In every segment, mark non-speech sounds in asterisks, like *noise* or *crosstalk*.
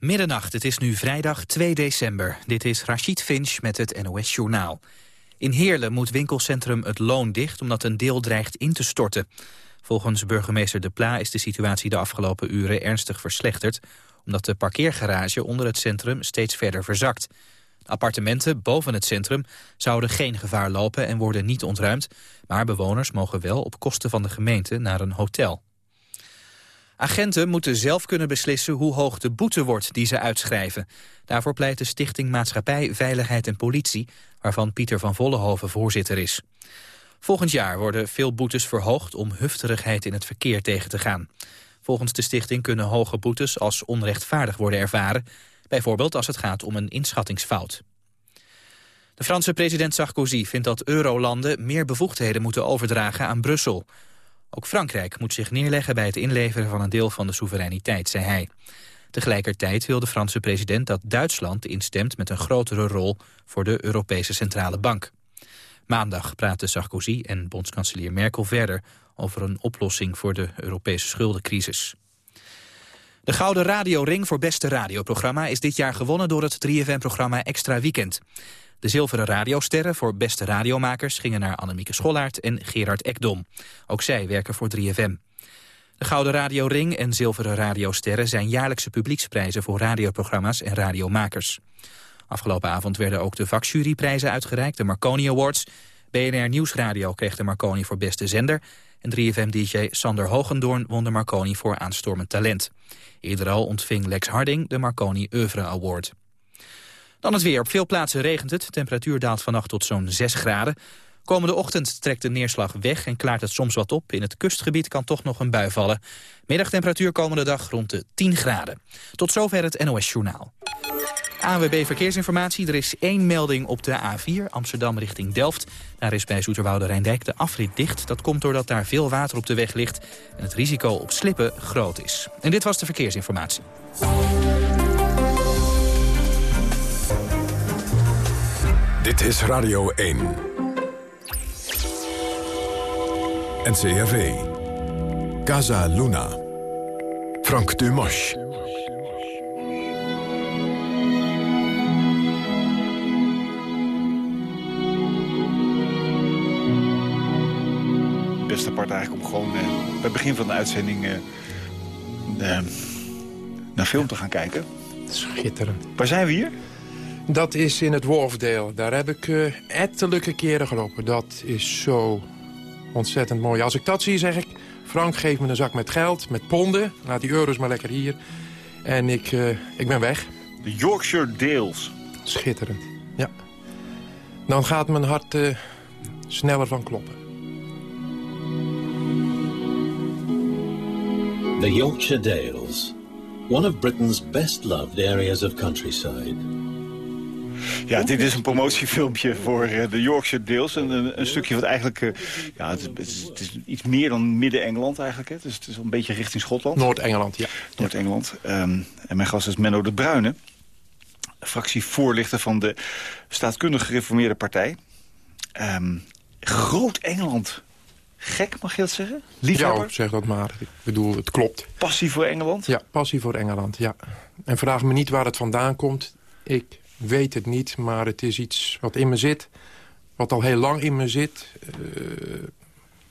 Middernacht, het is nu vrijdag 2 december. Dit is Rachid Finch met het NOS Journaal. In Heerlen moet winkelcentrum Het Loon dicht omdat een deel dreigt in te storten. Volgens burgemeester De Pla is de situatie de afgelopen uren ernstig verslechterd... omdat de parkeergarage onder het centrum steeds verder verzakt. Appartementen boven het centrum zouden geen gevaar lopen en worden niet ontruimd... maar bewoners mogen wel op kosten van de gemeente naar een hotel. Agenten moeten zelf kunnen beslissen hoe hoog de boete wordt die ze uitschrijven. Daarvoor pleit de Stichting Maatschappij, Veiligheid en Politie... waarvan Pieter van Vollenhoven voorzitter is. Volgend jaar worden veel boetes verhoogd om hufterigheid in het verkeer tegen te gaan. Volgens de stichting kunnen hoge boetes als onrechtvaardig worden ervaren... bijvoorbeeld als het gaat om een inschattingsfout. De Franse president Sarkozy vindt dat eurolanden meer bevoegdheden moeten overdragen aan Brussel... Ook Frankrijk moet zich neerleggen bij het inleveren van een deel van de soevereiniteit, zei hij. Tegelijkertijd wil de Franse president dat Duitsland instemt met een grotere rol voor de Europese Centrale Bank. Maandag praten Sarkozy en bondskanselier Merkel verder over een oplossing voor de Europese schuldencrisis. De Gouden Radio-ring voor beste radioprogramma is dit jaar gewonnen door het 3FM-programma Extra Weekend. De zilveren radiosterren voor beste radiomakers gingen naar Annemieke Schollaert en Gerard Ekdom. Ook zij werken voor 3FM. De Gouden Radio Ring en Zilveren Radiosterren zijn jaarlijkse publieksprijzen voor radioprogramma's en radiomakers. Afgelopen avond werden ook de vakjuryprijzen uitgereikt, de Marconi Awards. BNR Nieuwsradio kreeg de Marconi voor beste zender en 3FM-dj Sander Hogendoorn won de Marconi voor aanstormend talent. Eerder al ontving Lex Harding de Marconi Oeuvre Award. Dan het weer. Op veel plaatsen regent het. temperatuur daalt vannacht tot zo'n 6 graden. Komende ochtend trekt de neerslag weg en klaart het soms wat op. In het kustgebied kan toch nog een bui vallen. Middagtemperatuur komende dag rond de 10 graden. Tot zover het NOS Journaal. ANWB Verkeersinformatie. Er is één melding op de A4, Amsterdam richting Delft. Daar is bij Zoeterwoude Rijndijk de afrit dicht. Dat komt doordat daar veel water op de weg ligt... en het risico op slippen groot is. En dit was de verkeersinformatie. Dit is Radio 1. NCRV. Casa Luna. Frank Dumas. Beste part eigenlijk om gewoon uh, bij het begin van de uitzending uh, uh, naar film te gaan kijken. Schitterend. Waar zijn we hier? Dat is in het Worfdale. Daar heb ik uh, ettelijke keren gelopen. Dat is zo ontzettend mooi. Als ik dat zie, zeg ik... Frank, geef me een zak met geld, met ponden. Laat die euro's maar lekker hier. En ik, uh, ik ben weg. De Yorkshire Dales. Schitterend, ja. Dan gaat mijn hart uh, sneller van kloppen. The Yorkshire Dales. One of Britain's best loved areas of countryside. Ja, dit is een promotiefilmpje voor uh, de Yorkshire Dales. Een, een, een, stukje wat eigenlijk... Uh, ja, het is, het, is, iets meer dan Midden-Engeland eigenlijk. Hè. Dus het is een beetje richting Schotland. Noord-Engeland, ja. Noord-Engeland. Um, en mijn gast is Menno de Bruyne. Fractievoorlichter van de staatkundig gereformeerde partij. Um, Groot-Engeland. Gek, mag je dat zeggen? Liefhebber? Ja, zeg dat maar. Ik bedoel, het klopt. Passie voor Engeland? Ja, passie voor Engeland, ja. En vraag me niet waar het vandaan komt. Ik weet het niet, maar het is iets wat in me zit. Wat al heel lang in me zit. Uh,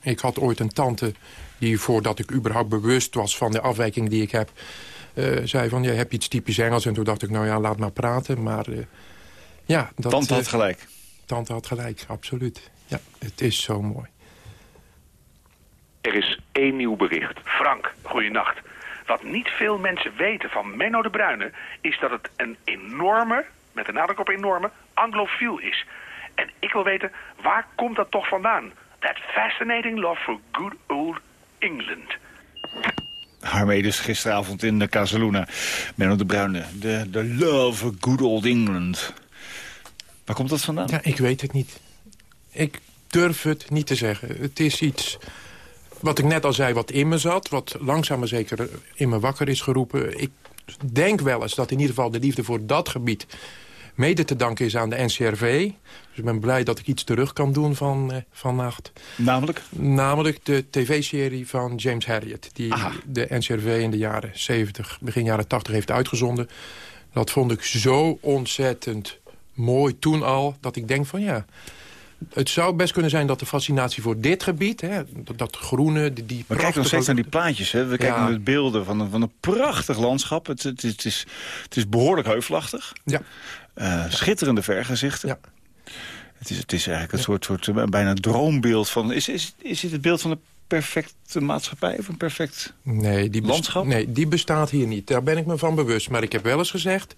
ik had ooit een tante die voordat ik überhaupt bewust was van de afwijking die ik heb... Uh, zei van, je hebt iets typisch Engels. En toen dacht ik, nou ja, laat maar praten. Maar uh, ja... Dat, tante had gelijk. Tante had gelijk, absoluut. Ja, het is zo mooi. Er is één nieuw bericht. Frank, goeienacht. Wat niet veel mensen weten van Menno de Bruyne... is dat het een enorme met de nadruk op enorme, anglofiel is. En ik wil weten, waar komt dat toch vandaan? That fascinating love for good old England. Waarmee dus gisteravond in de Casaluna. Menno de Bruyne, de, de love for good old England. Waar komt dat vandaan? Ja, ik weet het niet. Ik durf het niet te zeggen. Het is iets wat ik net al zei, wat in me zat. Wat langzaam maar zeker in me wakker is geroepen. Ik denk wel eens dat in ieder geval de liefde voor dat gebied mede te danken is aan de NCRV. Dus ik ben blij dat ik iets terug kan doen van uh, vannacht. Namelijk? Namelijk de tv-serie van James Harriet. Die Aha. de NCRV in de jaren 70, begin jaren 80 heeft uitgezonden. Dat vond ik zo ontzettend mooi toen al, dat ik denk van ja... Het zou best kunnen zijn dat de fascinatie voor dit gebied... Hè, dat, dat groene, die, die We kijken nog steeds naar die plaatjes. Hè? We kijken Ja. naar de beelden van een, van een prachtig landschap. Het, het, het, is, het is behoorlijk heuvelachtig. Ja, Eh, schitterende vergezichten. ja. Het, is, het is eigenlijk een soort, soort eh, bijna droombeeld van... Is, is, is dit het beeld van een perfecte maatschappij of een perfect... Nee die, Landschap? nee, die bestaat hier niet. Daar ben ik me van bewust. Maar ik heb wel eens gezegd...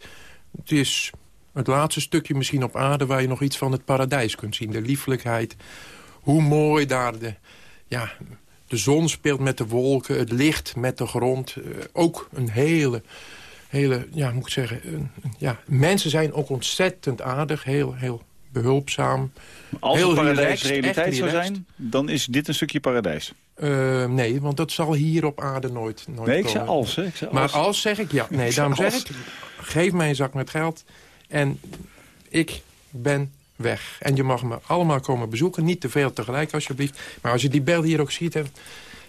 het is het laatste stukje misschien op aarde... waar je nog iets van het paradijs kunt zien. De liefelijkheid. Hoe mooi daar de, ja, de zon speelt met de wolken. Het licht met de grond. Eh, ook een hele... hele ja, moet ik zeggen... ja, mensen zijn ook ontzettend aardig. Heel, heel behulpzaam. Als Heel het paradijs relaxed, realiteit zou zijn, dan is dit een stukje paradijs. Eh, nee, want dat zal hier op aarde nooit, nooit Nee, ik komen. zei als. Hè? Ik zei Maar als. als zeg ik ja. *laughs* Nee, daarom zeg als. ik, geef mij een zak met geld en ik ben weg. En je mag me allemaal komen bezoeken. Niet te veel tegelijk, alsjeblieft. Maar als je die beelden hier ook ziet, hè,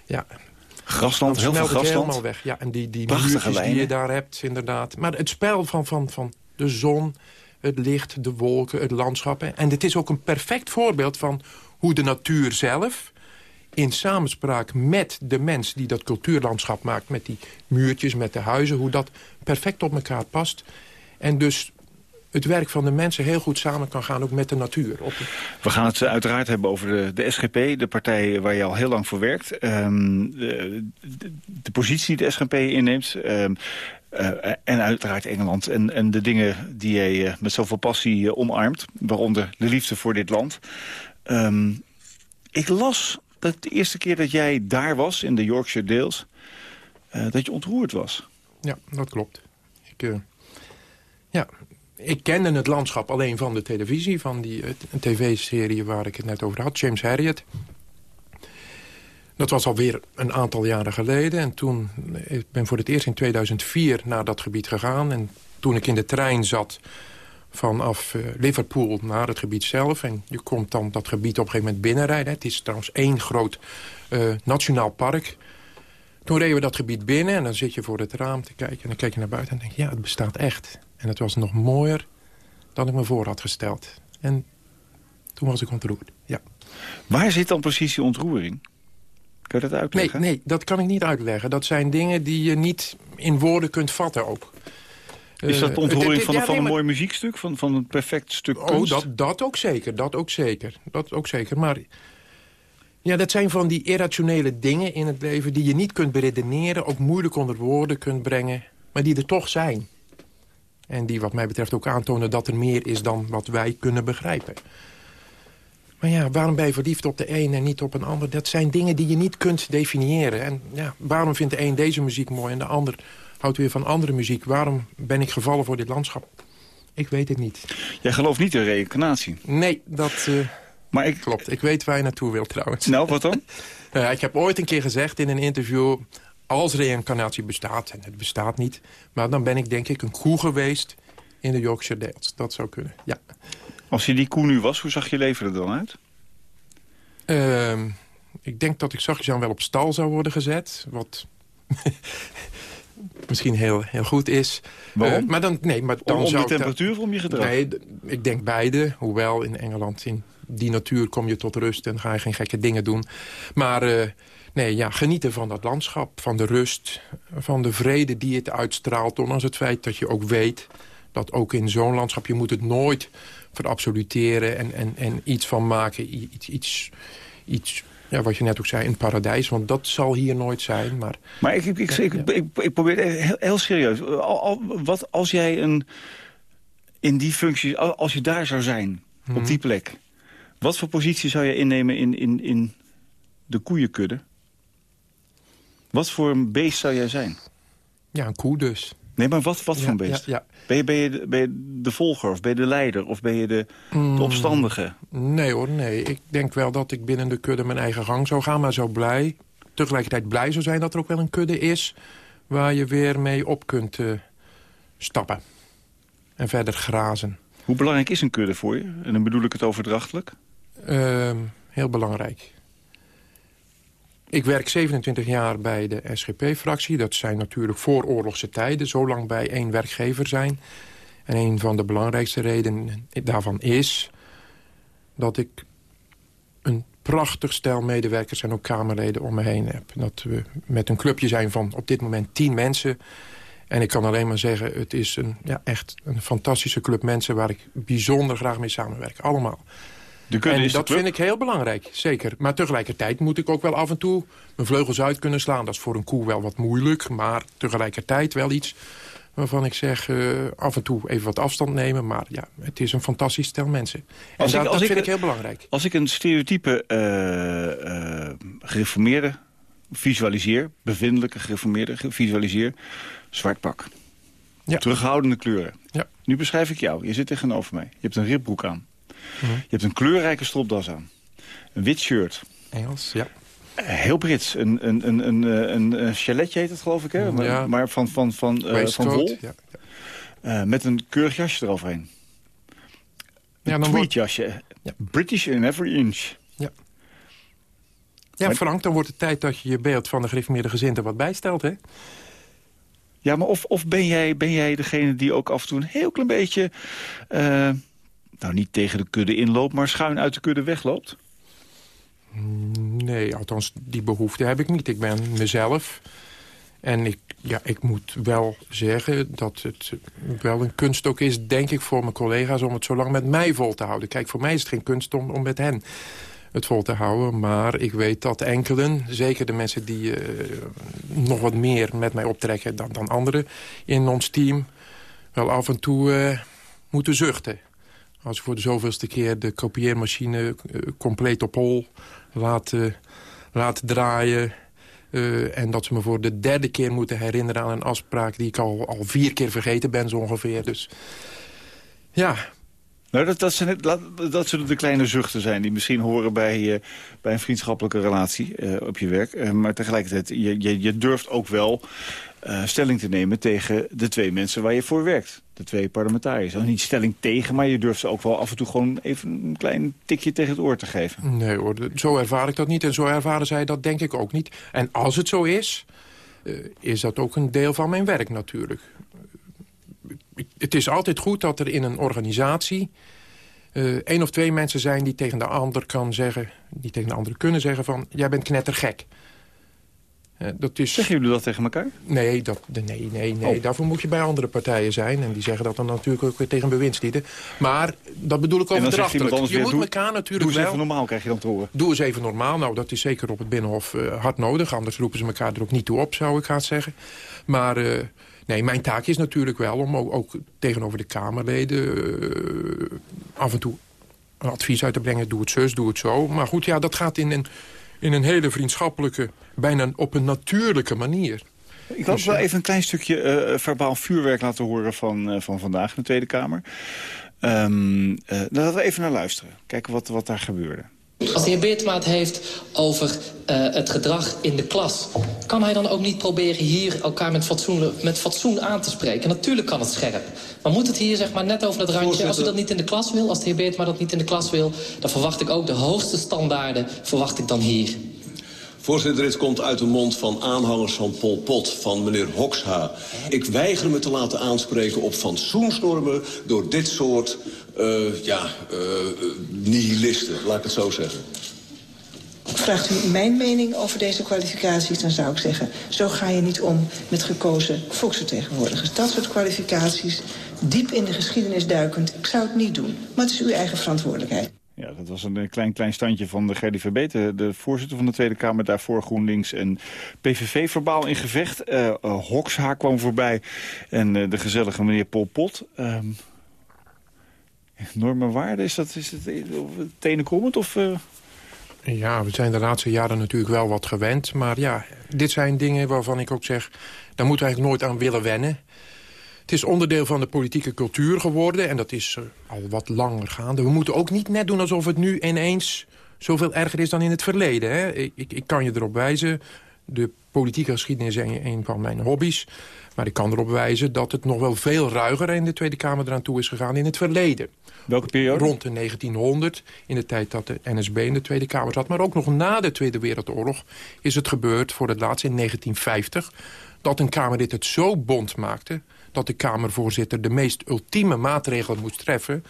ja, Grasland, heel veel het helemaal grasland. weg. Ja, en die, die muurtjes die je daar hebt, inderdaad. Maar het spel van, van, van de zon, het licht, de wolken, het landschap. hè. En het is ook een perfect voorbeeld van hoe de natuur zelf in samenspraak met de mens die dat cultuurlandschap maakt... met die muurtjes, met de huizen, hoe dat perfect op elkaar past. En dus het werk van de mensen heel goed samen kan gaan, ook met de natuur. Op, We gaan het eh, uiteraard hebben over de, de SGP, de partij waar je al heel lang voor werkt. Ehm, de, de, de positie die de SGP inneemt. ehm, eh, en uiteraard Engeland. En, en de dingen die jij eh, met zoveel passie omarmt. Waaronder de liefde voor dit land. Ehm, ik las dat de eerste keer dat jij daar was, in de Yorkshire Dales... dat je ontroerd was. Ja, dat klopt. Ik, ja, ik kende het landschap alleen van de televisie, van die eh, tv-serie waar ik het net over had, James Harriet. Dat was alweer een aantal jaren geleden. En toen, eh, ik ben voor het eerst in 2004 naar dat gebied gegaan. En toen ik in de trein zat vanaf eh, Liverpool naar het gebied zelf... en je komt dan dat gebied op een gegeven moment binnenrijden. Het is trouwens één groot nationaal park... Toen reden we dat gebied binnen en dan zit je voor het raam te kijken... en dan kijk je naar buiten en denk je, ja, het bestaat echt. En het was nog mooier dan ik me voor had gesteld. En toen was ik ontroerd, ja. Waar zit dan precies die ontroering? Kun je dat Nee, uitleggen? nee, dat kan ik niet uitleggen. Dat zijn dingen die je niet in woorden kunt vatten ook. Is dat Eh, de ontroering het- van, van nee, een mooi muziekstuk? Van, van een perfect stuk Oh, dat, dat ook zeker. Dat ook zeker. Dat ook zeker. Maar ja, dat zijn van die irrationele dingen in het leven... die je niet kunt beredeneren, ook moeilijk onder woorden kunt brengen... maar die er toch zijn. En die wat mij betreft ook aantonen dat er meer is dan wat wij kunnen begrijpen. Maar ja, waarom ben je verliefd op de een en niet op een ander? Dat zijn dingen die je niet kunt definiëren. En ja, waarom vindt de een deze muziek mooi en de ander houdt weer van andere muziek? Waarom ben ik gevallen voor dit landschap? Ik weet het niet. Jij gelooft niet in reïncarnatie. Nee, dat eh, Maar ik... klopt. Ik weet waar je naartoe wilt trouwens. Nou, wat dan? *laughs* Eh, ik heb ooit een keer gezegd in een interview... als reïncarnatie bestaat, en het bestaat niet... maar dan ben ik denk ik een koe geweest in de Yorkshire Dales. Dat zou kunnen, ja. Als je die koe nu was, hoe zag je leven er dan uit? Ehm, ik denk dat ik zachtjes aan wel op stal zou worden gezet. Wat *laughs* misschien heel, heel goed is. Waarom? Eh, maar dan, nee, maar dan Om, om zou de temperatuur of om je gedrag? Nee, ik denk beide. Hoewel in Engeland, in die natuur kom je tot rust... en ga je geen gekke dingen doen. Maar eh, nee, ja, genieten van dat landschap, van de rust... van de vrede die het uitstraalt. Ondanks het feit dat je ook weet dat ook in zo'n landschap... je moet het nooit verabsoluteren en, en, en iets van maken. Iets, iets, iets ja, wat je net ook zei, een paradijs. Want dat zal hier nooit zijn. Maar Maar ik, ik, ik, ik, probeer heel, heel serieus. Al, al- wat als jij een, in die functie, al- als je daar zou zijn, Mhm. op die plek... wat voor positie zou je innemen in, in, in de koeienkudde? Wat voor een beest zou jij zijn? ja, een koe dus. Nee, maar wat, wat voor een beest? ja, ja. Ben, je, ben, je de, ben je de volger of ben je de leider of ben je de, Mm. de opstandige? Nee hoor, nee. Ik denk wel dat ik binnen de kudde mijn eigen gang zou gaan, maar zo blij. Tegelijkertijd blij zou zijn dat er ook wel een kudde is... waar je weer mee op kunt eh, stappen. En verder grazen. Hoe belangrijk is een kudde voor je? En dan bedoel ik het overdrachtelijk. Ehm, heel belangrijk. Ik werk 27 jaar bij de SGP-fractie. Dat zijn natuurlijk vooroorlogse tijden. Zo lang bij één werkgever zijn. En een van de belangrijkste redenen daarvan is... dat ik een prachtig stel medewerkers en ook Kamerleden om me heen heb. Dat we met een clubje zijn van op dit moment tien mensen. En ik kan alleen maar zeggen, het is een, ja, echt een fantastische club mensen... waar ik bijzonder graag mee samenwerk. Allemaal. En dat vind ik heel belangrijk, zeker. Maar tegelijkertijd moet ik ook wel af en toe mijn vleugels uit kunnen slaan. Dat is voor een koe wel wat moeilijk, maar tegelijkertijd wel iets waarvan ik zeg eh, af en toe even wat afstand nemen. Maar ja, het is een fantastisch stel mensen. En Als ik- dat, als dat ik- vind ik heel belangrijk. Als ik een stereotype eh, eh, gereformeerde visualiseer... bevindelijke gereformeerde ge- visualiseer... zwart pak. Ja. Terughoudende kleuren. Ja. Nu beschrijf ik jou. Je zit tegenover mij. Je hebt een ribbroek aan. Je hebt een kleurrijke stropdas aan. Een wit shirt. Engels, ja. Eh, Heel Brits. Een, een, een, een, eh, een, een chaletje heet het geloof ik, hè? Maar, Ja. maar van, van, van, eh, van wol. Ja, met een keurig jasje eroverheen. ja Een wordt, tweedjasje. Ja. British in every inch. ja, Maar- Frank, dan wordt het tijd dat je je beeld van de gereformeerde gezin er wat bijstelt, hè? Ja, maar of, of ben, jij, ben jij degene die ook af en toe een heel klein beetje... nou, niet tegen de kudde inloopt, maar schuin uit de kudde wegloopt? Nee, althans, die behoefte heb ik niet. Ik ben mezelf. En ik, ja, ik moet wel zeggen dat het wel een kunst ook is, denk ik, voor mijn collega's... om het zo lang met mij vol te houden. Kijk, voor mij is het geen kunst om, om met hen het vol te houden. Maar ik weet dat enkelen, zeker de mensen die eh, nog wat meer met mij optrekken dan, dan anderen in ons team... wel af en toe eh, moeten zuchten. Als ik voor de zoveelste keer de kopieermachine eh, compleet op hol laat, eh, laat draaien... eh, en dat ze me voor de derde keer moeten herinneren aan een afspraak... die ik al, al vier keer vergeten ben, zo ongeveer. Dus ja, Nou, dat, dat, zijn, zullen de kleine zuchten zijn die misschien horen bij, bij een vriendschappelijke relatie op je werk. Maar tegelijkertijd, je, je durft ook wel eh, stelling te nemen tegen de twee mensen waar je voor werkt. De twee parlementariërs. Niet stelling tegen, maar je durft ze ook wel af en toe gewoon even een klein tikje tegen het oor te geven. nee hoor, zo ervaar ik dat niet. En zo ervaren zij dat denk ik ook niet. En als het zo is, eh, is dat ook een deel van mijn werk natuurlijk. Ik- Het is altijd goed dat er in een organisatie... eh één of twee mensen zijn die tegen de ander kan zeggen... die tegen de ander kunnen zeggen van... jij bent knettergek. Dat is... Zeggen jullie dat tegen elkaar? Nee, dat, nee, nee, nee. Oh. daarvoor moet je bij andere partijen zijn. En die zeggen dat dan natuurlijk ook weer tegen bewindslieden. Maar dat bedoel ik overdrachtelijk. Je moet doe- elkaar Doe natuurlijk eens even wel... normaal, krijg je dan te horen. Doe eens even normaal. Nou, dat is zeker op het Binnenhof eh, hard nodig. Anders roepen ze elkaar er ook niet toe op, zou ik haast zeggen. Maar eh, nee, mijn taak is natuurlijk wel om ook, ook tegenover de Kamerleden... eh, af en toe een advies uit te brengen. Doe het zus, doe het zo. Maar goed, ja, dat gaat in een, in een hele vriendschappelijke... bijna op een natuurlijke manier. Ik wil wel even een klein stukje eh, verbaal vuurwerk laten horen van, eh, van vandaag in de Tweede Kamer. Ehm eh, laten we even naar luisteren. Kijken wat, wat daar gebeurde. Als de heer Beertema het heeft over eh, het gedrag in de klas... kan hij dan ook niet proberen hier elkaar met fatsoen, met fatsoen aan te spreken? Natuurlijk kan het scherp. Maar moet het hier zeg maar net over dat randje... als u dat niet in de klas wil, als de heer Beertema dat niet in de klas wil... dan verwacht ik ook de hoogste standaarden verwacht ik dan hier. Voorzitter, dit komt uit de mond van aanhangers van Pol Pot, van meneer Hoxha. Ik weiger me te laten aanspreken op fatsoensnormen door dit soort, eh, ja, eh, nihilisten, laat ik het zo zeggen. Vraagt u mijn mening over deze kwalificaties, dan zou ik zeggen... zo ga je niet om met gekozen volksvertegenwoordigers. Dat soort kwalificaties, diep in de geschiedenis duikend, ik zou het niet doen. Maar het is uw eigen verantwoordelijkheid. Ja, dat was een eh, klein, klein standje van de Gerdy Verbeet, de, voorzitter van de Tweede Kamer. Daarvoor GroenLinks en PVV verbaal in gevecht. Hoxha kwam voorbij en de gezellige meneer Pol Pot. Normen waarden, is dat is het, tenenkrommend of... Ja, we zijn de laatste jaren natuurlijk wel wat gewend. Maar ja, dit zijn dingen waarvan ik ook zeg... daar moeten we eigenlijk nooit aan willen wennen. Het is onderdeel van de politieke cultuur geworden... en dat is eh, al wat langer gaande. We moeten ook niet net doen alsof het nu ineens zoveel erger is dan in het verleden. Hè? Ik, ik, ik kan je erop wijzen De politieke geschiedenis is een, een van mijn hobby's. Maar ik kan erop wijzen dat het nog wel veel ruiger in de Tweede Kamer eraan toe is gegaan in het verleden. Welke periode? Rond de 1900, in de tijd dat de NSB in de Tweede Kamer zat. Maar ook nog na de Tweede Wereldoorlog is het gebeurd voor het laatst in 1950... dat een Kamerlid het zo bond maakte dat de Kamervoorzitter de meest ultieme maatregelen moest treffen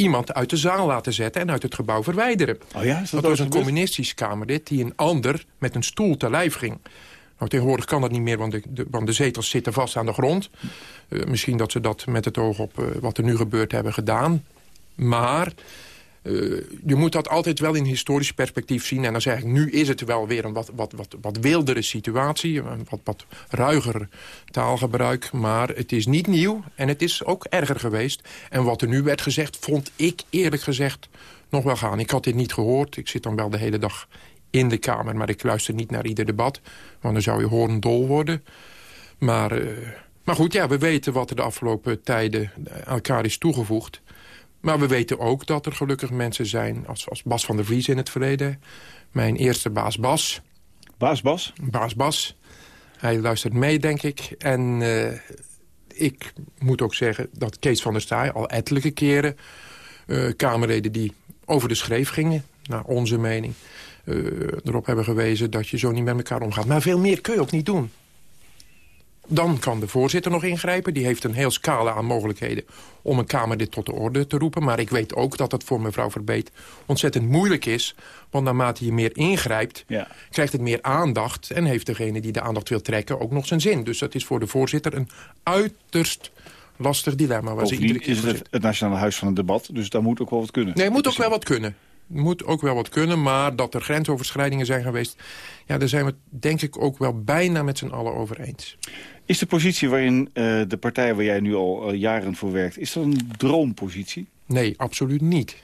iemand uit de zaal laten zetten en uit het gebouw verwijderen. Oh ja, dat, dat was een communistisch Kamerlid die een ander met een stoel te lijf ging. Nou, tegenwoordig kan dat niet meer, want de, de, want de zetels zitten vast aan de grond. Eh, misschien dat ze dat met het oog op eh, wat er nu gebeurt hebben gedaan. Maar eh, je moet dat altijd wel in historisch perspectief zien. En dan zeg ik, nu is het wel weer een wat, wat, wat, wat wildere situatie. Een wat, wat ruiger taalgebruik. Maar het is niet nieuw en het is ook erger geweest. En wat er nu werd gezegd, vond ik eerlijk gezegd nog wel gaan. Ik had dit niet gehoord. Ik zit dan wel de hele dag in de Kamer. Maar ik luister niet naar ieder debat. Want dan zou je horendol worden. Maar, uh, maar goed, ja, we weten wat er de afgelopen tijden elkaar is toegevoegd. Maar we weten ook dat er gelukkig mensen zijn... als, als Bas van der Vries in het verleden. Mijn eerste baas Bas. Baas Bas? Baas Bas. Hij luistert mee, denk ik. En uh, ik moet ook zeggen dat Kees van der Staaij al ettelijke keren... Uh, Kamerleden die over de schreef gingen, naar onze mening... Uh, erop hebben gewezen dat je zo niet met elkaar omgaat. Maar veel meer kun je ook niet doen. Dan kan de voorzitter nog ingrijpen. Die heeft een heel scala aan mogelijkheden om een Kamerlid tot de orde te roepen. Maar ik weet ook dat het voor mevrouw Verbeet ontzettend moeilijk is. Want naarmate je meer ingrijpt, ja. krijgt het meer aandacht... en heeft degene die de aandacht wil trekken ook nog zijn zin. Dus dat is voor de voorzitter een uiterst lastig dilemma. Waar ze iedere keer is het het Nationale Huis van het Debat, dus daar moet ook wel wat kunnen. Nee, moet ook wel wat kunnen moet ook wel wat kunnen, maar dat er grensoverschrijdingen zijn geweest... ja, daar zijn we denk ik ook wel bijna met z'n allen over eens. Is de positie waarin uh, de partij waar jij nu al uh, jaren voor werkt... is dat een droompositie? Nee, absoluut niet.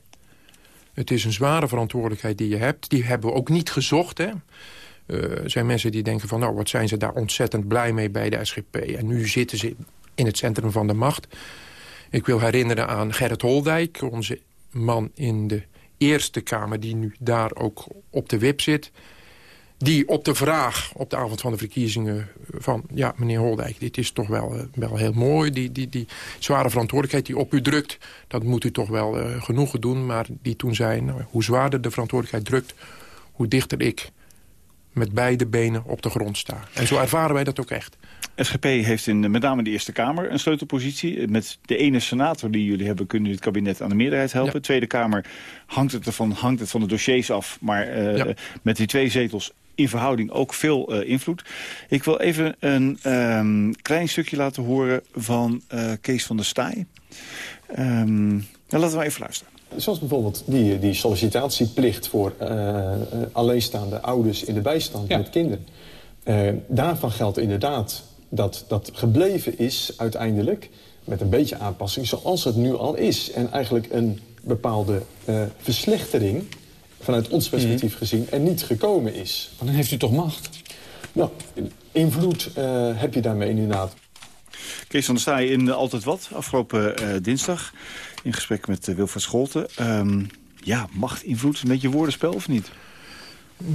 Het is een zware verantwoordelijkheid die je hebt. Die hebben we ook niet gezocht, hè. Uh, er zijn mensen die denken van... nou, wat zijn ze daar ontzettend blij mee bij de SGP. En nu zitten ze in het centrum van de macht. Ik wil herinneren aan Gerrit Holdijk, onze man in de Eerste Kamer... die nu daar ook op de wip zit... die op de vraag op de avond van de verkiezingen van... ja, meneer Holdijk, dit is toch wel, uh, wel heel mooi. Die, die, die zware verantwoordelijkheid die op u drukt... dat moet u toch wel uh, genoegen doen. Maar die toen zei, nou, hoe zwaarder de verantwoordelijkheid drukt... hoe dichter ik met beide benen op de grond sta. En zo ervaren wij dat ook echt. SGP heeft in met name de Eerste Kamer een sleutelpositie. Met de ene senator die jullie hebben kunnen het kabinet aan de meerderheid helpen. Ja. Tweede Kamer hangt het, ervan, hangt het van de dossiers af. Maar uh, ja. met die twee zetels in verhouding ook veel uh, invloed. Ik wil even een um, klein stukje laten horen van uh, Kees van der Staaij. Um, nou, laten we maar even luisteren. Zoals bijvoorbeeld die, die sollicitatieplicht voor uh, alleenstaande ouders in de bijstand ja. met kinderen. Uh, daarvan geldt inderdaad dat dat gebleven is uiteindelijk... met een beetje aanpassing zoals het nu al is. En eigenlijk een bepaalde uh, verslechtering vanuit ons perspectief mm. gezien er niet gekomen is. Maar dan heeft u toch macht? Nou, invloed uh, heb je daarmee inderdaad. Kees van der Staaij in Altijd Wat, afgelopen uh, dinsdag... in gesprek met uh, Wilfred Scholten. Um, ja, macht, invloed, een beetje woordenspel of niet?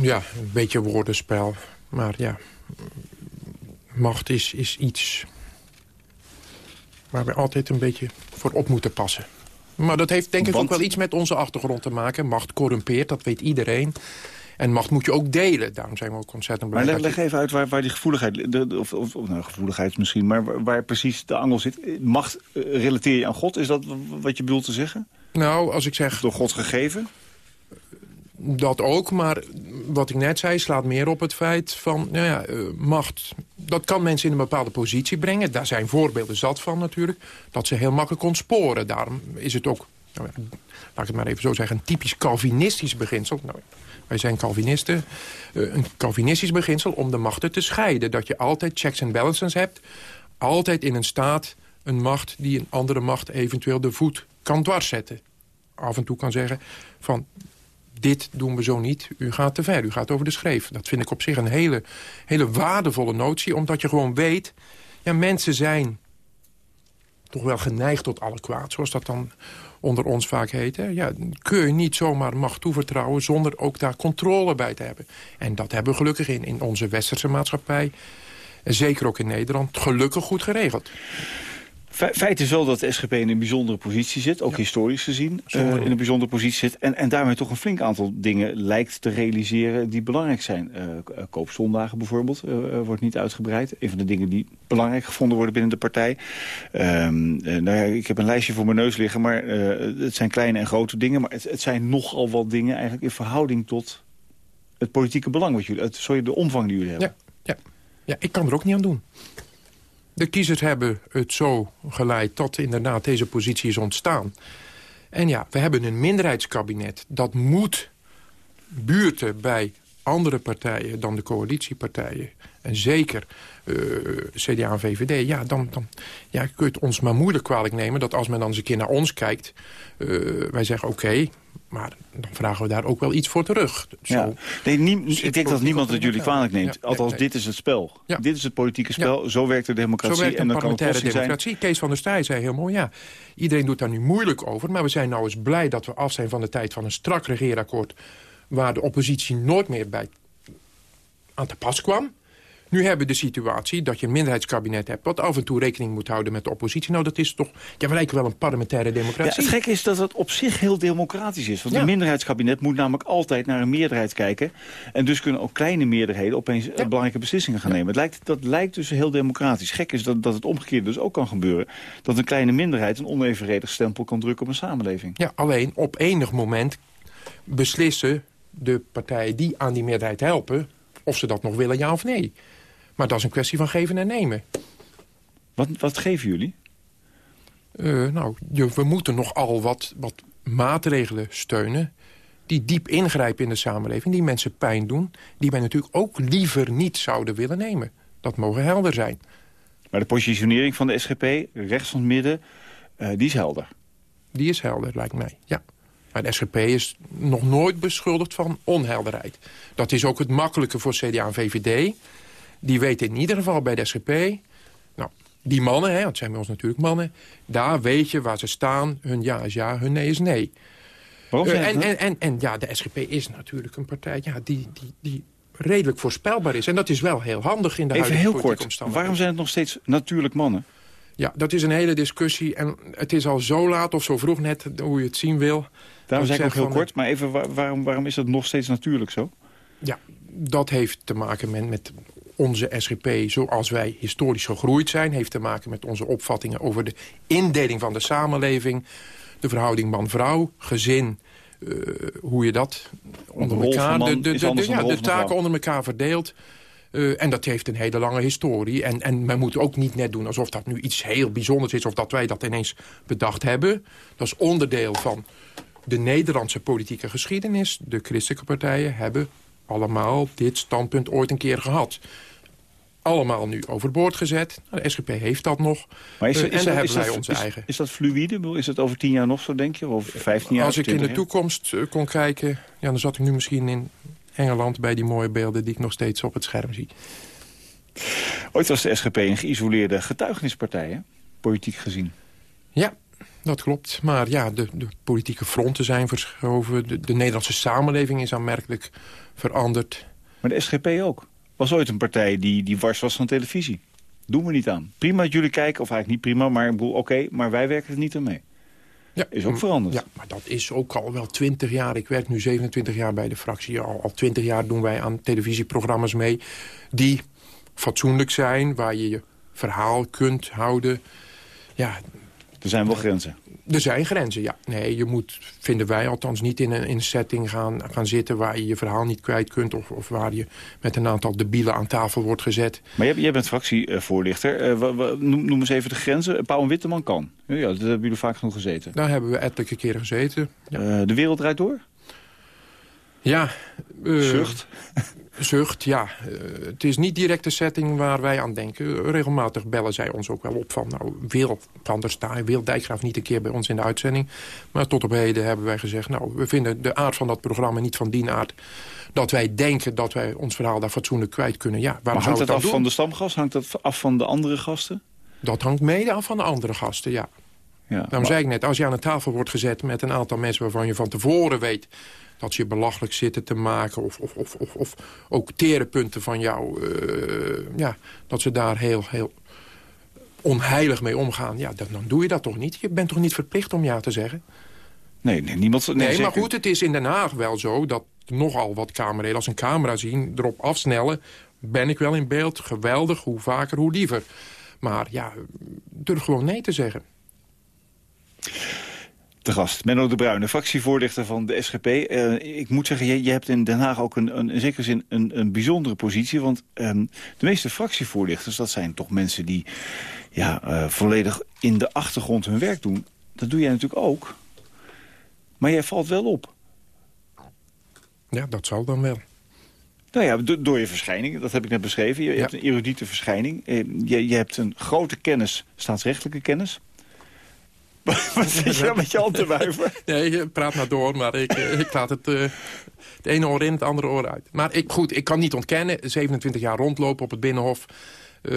Ja, een beetje woordenspel. Maar ja, macht is, is iets waar we altijd een beetje voor op moeten passen. Maar dat heeft denk ik Want... ook wel iets met onze achtergrond te maken. Macht corrumpeert, dat weet iedereen. En macht moet je ook delen. Daarom zijn we ook ontzettend blij. Maar leg, leg even uit waar, waar die gevoeligheid... De, of, of, of nou, gevoeligheid misschien, maar waar, waar, precies de angel zit. Macht uh, relateer je aan God? Is dat wat je bedoelt te zeggen? Nou, als ik zeg... Door God gegeven? Dat ook, maar wat ik net zei slaat meer op het feit van... Nou ja, uh, macht, dat kan mensen in een bepaalde positie brengen. Daar zijn voorbeelden zat van natuurlijk. Dat ze heel makkelijk ontsporen. Daarom is het ook, nou ja, laat ik het maar even zo zeggen... een typisch Calvinistisch beginsel. Nou, wij zijn Calvinisten. Uh, een Calvinistisch beginsel om de machten te scheiden. Dat je altijd checks en balances hebt. Altijd in een staat een macht die een andere macht eventueel de voet kan dwarszetten. Af en toe kan zeggen van dit doen we zo niet, u gaat te ver, u gaat over de schreef. Dat vind ik op zich een hele, hele waardevolle notie, omdat je gewoon weet... ja, mensen zijn toch wel geneigd tot alle kwaad, zoals dat dan onder ons vaak heet. Hè? Ja, kun je niet zomaar macht toevertrouwen zonder ook daar controle bij te hebben. En dat hebben we gelukkig in, in onze westerse maatschappij... en zeker ook in Nederland, gelukkig goed geregeld. Feit is wel dat de SGP in een bijzondere positie zit, ook historisch gezien uh, in een bijzondere positie zit. En, en daarmee toch een flink aantal dingen lijkt te realiseren die belangrijk zijn. Uh, koopzondagen bijvoorbeeld uh, wordt niet uitgebreid. Een van de dingen die belangrijk gevonden worden binnen de partij. Um, nou ja, ik heb een lijstje voor mijn neus liggen, maar het zijn kleine en grote dingen. Maar het, het zijn nogal wat dingen eigenlijk in verhouding tot het politieke belang wat jullie, het, sorry, de omvang die jullie hebben. Ja, ja. ja, ik kan er ook niet aan doen. De kiezers hebben het zo geleid tot inderdaad deze positie is ontstaan. En ja, we hebben een minderheidskabinet. Dat moet buurten bij andere partijen dan de coalitiepartijen. En zeker eh, CDA en VVD. Ja, dan, dan ja, kun je het ons maar moeilijk kwalijk nemen... dat als men dan eens een keer naar ons kijkt... Uh, wij zeggen oké, maar dan vragen we daar ook wel iets voor terug. Zo ja. nee, ik denk dat niemand het jullie kwalijk neemt. Althans, dit is het spel. Dit is het politieke spel. Zo werkt de democratie. Zo werkt de en dan parlementaire democratie. Zijn. Kees van der Staaij zei heel mooi, ja, iedereen doet daar nu moeilijk over. Maar we zijn nou eens blij dat we af zijn van de tijd van een strak regeerakkoord... waar de oppositie nooit meer bij aan te pas kwam. Nu hebben we de situatie dat je een minderheidskabinet hebt... wat af en toe rekening moet houden met de oppositie. Nou, dat is toch... Ja, we lijken wel een parlementaire democratie. Ja, het gekke is dat het op zich heel democratisch is. Want ja. een minderheidskabinet moet namelijk altijd naar een meerderheid kijken. En dus kunnen ook kleine meerderheden opeens ja. belangrijke beslissingen gaan nemen. Het lijkt, dat lijkt dus heel democratisch. Gek is dat, dat het omgekeerd dus ook kan gebeuren. Dat een kleine minderheid een onevenredig stempel kan drukken op een samenleving. Ja, alleen op enig moment beslissen de partijen die aan die meerderheid helpen... of ze dat nog willen, ja of nee. Maar dat is een kwestie van geven en nemen. Wat, wat geven jullie? Uh, nou, we moeten nogal wat, wat maatregelen steunen die diep ingrijpen in de samenleving, die mensen pijn doen... die wij natuurlijk ook liever niet zouden willen nemen. Dat mogen helder zijn. Maar de positionering van de SGP, rechts van het midden, uh, die is helder? Die is helder, lijkt mij, ja. Maar de SGP is nog nooit beschuldigd van onhelderheid. Dat is ook het makkelijke voor CDA en VVD die weten in ieder geval bij de SGP... Nou, die mannen, hè, want zijn bij ons natuurlijk mannen... daar weet je waar ze staan. Hun ja is ja, hun nee is nee. Waarom uh, en, en, en, en ja, de SGP is natuurlijk een partij ja, die, die, die redelijk voorspelbaar is. En dat is wel heel handig in de Even heel kort, waarom zijn het nog steeds natuurlijk mannen? Ja, dat is een hele discussie. En het is al zo laat of zo vroeg net, hoe je het zien wil. Daarom zeg ik ook heel kort, maar even, waarom, waarom is dat nog steeds natuurlijk zo? Ja, dat heeft te maken met, met onze SGP, zoals wij historisch gegroeid zijn... heeft te maken met onze opvattingen over de indeling van de samenleving... de verhouding man-vrouw, gezin, uh, hoe je dat onder elkaar... de, de, de, ja, de taken onder elkaar verdeelt... Uh, en dat heeft een hele lange historie. En, en men moet ook niet net doen alsof dat nu iets heel bijzonders is... of dat wij dat ineens bedacht hebben. Dat is onderdeel van de Nederlandse politieke geschiedenis. De christelijke partijen hebben allemaal dit standpunt ooit een keer gehad allemaal nu overboord gezet. Nou, de SGP heeft dat nog. Maar is, uh, en daar hebben wij onze eigen. Is dat fluïde? Is het over tien jaar nog zo, denk je? Of vijftien jaar? Als ik in de toekomst uh, kon kijken... Ja, dan zat ik nu misschien in Engeland bij die mooie beelden... die ik nog steeds op het scherm zie. Ooit was de SGP een geïsoleerde getuigenispartij, hè? politiek gezien. Ja, dat klopt. Maar ja, de, de politieke fronten zijn verschoven. De, de Nederlandse samenleving is aanmerkelijk veranderd. Maar de SGP ook? Was ooit een partij die, die wars was van televisie. Doen we niet aan. Prima dat jullie kijken, of eigenlijk niet prima, maar oké, maar wij werken er niet aan mee. Ja, is ook veranderd. Ja, maar dat is ook al wel 20 jaar. Ik werk nu 27 jaar bij de fractie. Al, al 20 jaar doen wij aan televisieprogramma's mee... die fatsoenlijk zijn, waar je je verhaal kunt houden. Ja, er zijn wel grenzen. Er zijn grenzen, ja. Nee, je moet, vinden wij althans, niet in een, in een setting gaan, gaan zitten... waar je je verhaal niet kwijt kunt... Of, of waar je met een aantal debielen aan tafel wordt gezet. Maar jij, jij bent fractievoorlichter. Uh, noem, noem eens even de grenzen. Pauw en Witteman kan. Ja, dat hebben jullie vaak genoeg gezeten. Daar hebben we ettelijke keren gezeten. Ja. Uh, de wereld draait door? Ja. Uh, Zucht? *laughs* Zucht, ja. Uh, het is niet direct de setting waar wij aan denken. Regelmatig bellen zij ons ook wel op van... nou, wil Van der Staaij, wil Dijkgraaf niet een keer bij ons in de uitzending. Maar tot op heden hebben wij gezegd... nou, we vinden de aard van dat programma niet van die aard... dat wij denken dat wij ons verhaal daar fatsoenlijk kwijt kunnen. Ja, maar hangt dat af van de stamgast? Hangt dat af van de andere gasten? Dat hangt mede af van de andere gasten, ja. Ja, Daarom zei ik net, als je aan een tafel wordt gezet met een aantal mensen... waarvan je van tevoren weet dat ze je belachelijk zitten te maken... of, of, of, of, of ook tere punten van jou, eh, ja, dat ze daar heel, heel onheilig mee omgaan... ja, dan, dan doe je dat toch niet? Je bent toch niet verplicht om ja te zeggen? Nee, nee niemand... Nee, Nee, maar zeker. goed, het is in Den Haag wel zo... dat nogal wat Kamerleden als een camera zien, erop afsnellen... ben ik wel in beeld, geweldig, hoe vaker, hoe liever. Maar ja, durf gewoon nee te zeggen. Te gast, Menno de Bruyne, fractievoorlichter van de SGP. Eh, ik moet zeggen, je, je hebt in Den Haag ook een, een, in zekere zin een, een bijzondere positie. Want ehm, de meeste fractievoorlichters, dat zijn toch mensen die ja, eh, volledig in de achtergrond hun werk doen. Dat doe jij natuurlijk ook. Maar jij valt wel op. Ja, dat zal dan wel. Nou ja, do- door je verschijning, dat heb ik net beschreven. Je, je hebt een erudite verschijning. Eh, Je, je hebt een grote kennis, staatsrechtelijke kennis. Wat zit je met je hand te wuiven? *laughs* Nee, je praat maar door, maar ik, eh, ik laat het, het ene oor in, het andere oor uit. Maar ik, goed, ik kan niet ontkennen, 27 jaar rondlopen op het Binnenhof... eh,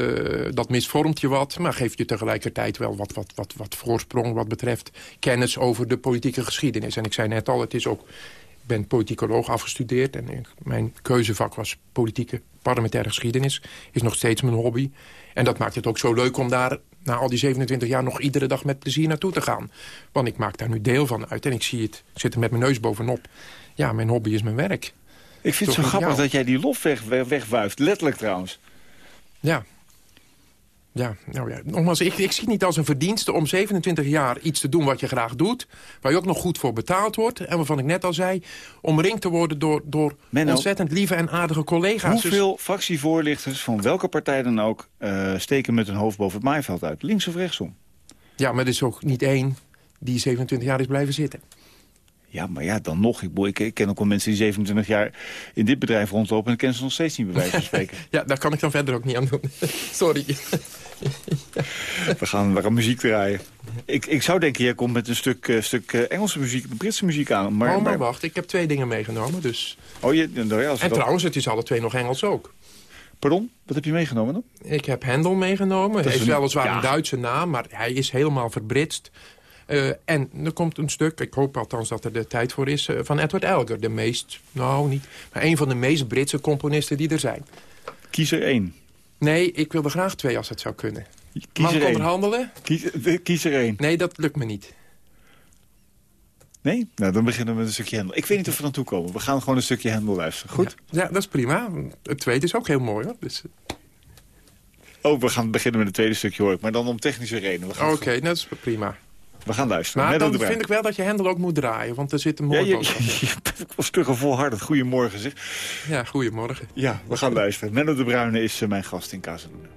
dat misvormt je wat, maar geeft je tegelijkertijd wel wat, wat, wat, wat voorsprong... wat betreft kennis over de politieke geschiedenis. En ik zei net al, het is ook... Ik ben politicoloog afgestudeerd en ik- mijn keuzevak was politieke parlementaire geschiedenis. Is nog steeds mijn hobby. En dat maakt het ook zo leuk om daar na al die 27 jaar nog iedere dag met plezier naartoe te gaan. Want ik maak daar nu deel van uit en ik zie het. Ik zit er met mijn neus bovenop. Ja, mijn hobby is mijn werk. Ik vind het zo grappig jou? dat jij die lof weg, weg, wegwuift. Letterlijk trouwens. Ja. Ja, nou ja, nogmaals, ik, ik zie het niet als een verdienste om 27 jaar iets te doen wat je graag doet. Waar je ook nog goed voor betaald wordt. En waarvan ik net al zei, omringd te worden door, door Menno, ontzettend lieve en aardige collega's. Dus- Hoeveel fractievoorlichters van welke partij dan ook... eh, steken met hun hoofd boven het maaiveld uit? Links of rechtsom? Ja, maar er is ook niet één die 27 jaar is blijven zitten. Ja, maar ja, dan nog. Ik, ik ken ook wel mensen die 27 jaar in dit bedrijf rondlopen... en ik ken ze nog steeds niet bij wijze van *laughs* spreken. Ja, daar kan ik dan verder ook niet aan doen. *laughs* Sorry. *laughs* we, gaan, we gaan muziek draaien. Ik, ik zou denken, jij komt met een stuk, eh, stuk eh, Engelse muziek, Britse muziek aan. Maar, oh, maar maar- wacht, ik heb twee dingen meegenomen. Dus... Oh, je, nou ja, als En dat- trouwens, het is alle twee nog Engels ook. Pardon? Wat heb je meegenomen dan? Ik heb Hendel meegenomen. Hij een- weliswaar ja. een Duitse naam, maar hij is helemaal verbritst. Eh, en er komt een stuk, ik hoop althans dat er de tijd voor is... van Edward Elgar, de meest, nou niet... maar een van de meest Britse componisten die er zijn. Kies er één. Nee, ik wil er graag twee als het zou kunnen. Kies Mag er ik één. onderhandelen? Kies, de- kies er één. Nee, dat lukt me niet. Nee? Nou, dan beginnen we met een stukje Hendel. Ik weet niet of we dan toe komen. We gaan gewoon een stukje Hendel luisteren. Goed? Ja, dat is prima. Het tweede is ook heel mooi, hoor. Dus, Oh, we gaan beginnen met het tweede stukje hoor ik. Maar dan om technische redenen. Gaan, Oké, dat is prima. We gaan luisteren. Maar dan vind ik wel dat je Hendel ook moet draaien, want er zit een Ja, je, boodschap. *laughs* je, je was terug volhardend. Goedemorgen zeg. Ja, goedemorgen. Ja, we gaan luisteren. Menno de Bruyne is eh, mijn gast in Casaluna.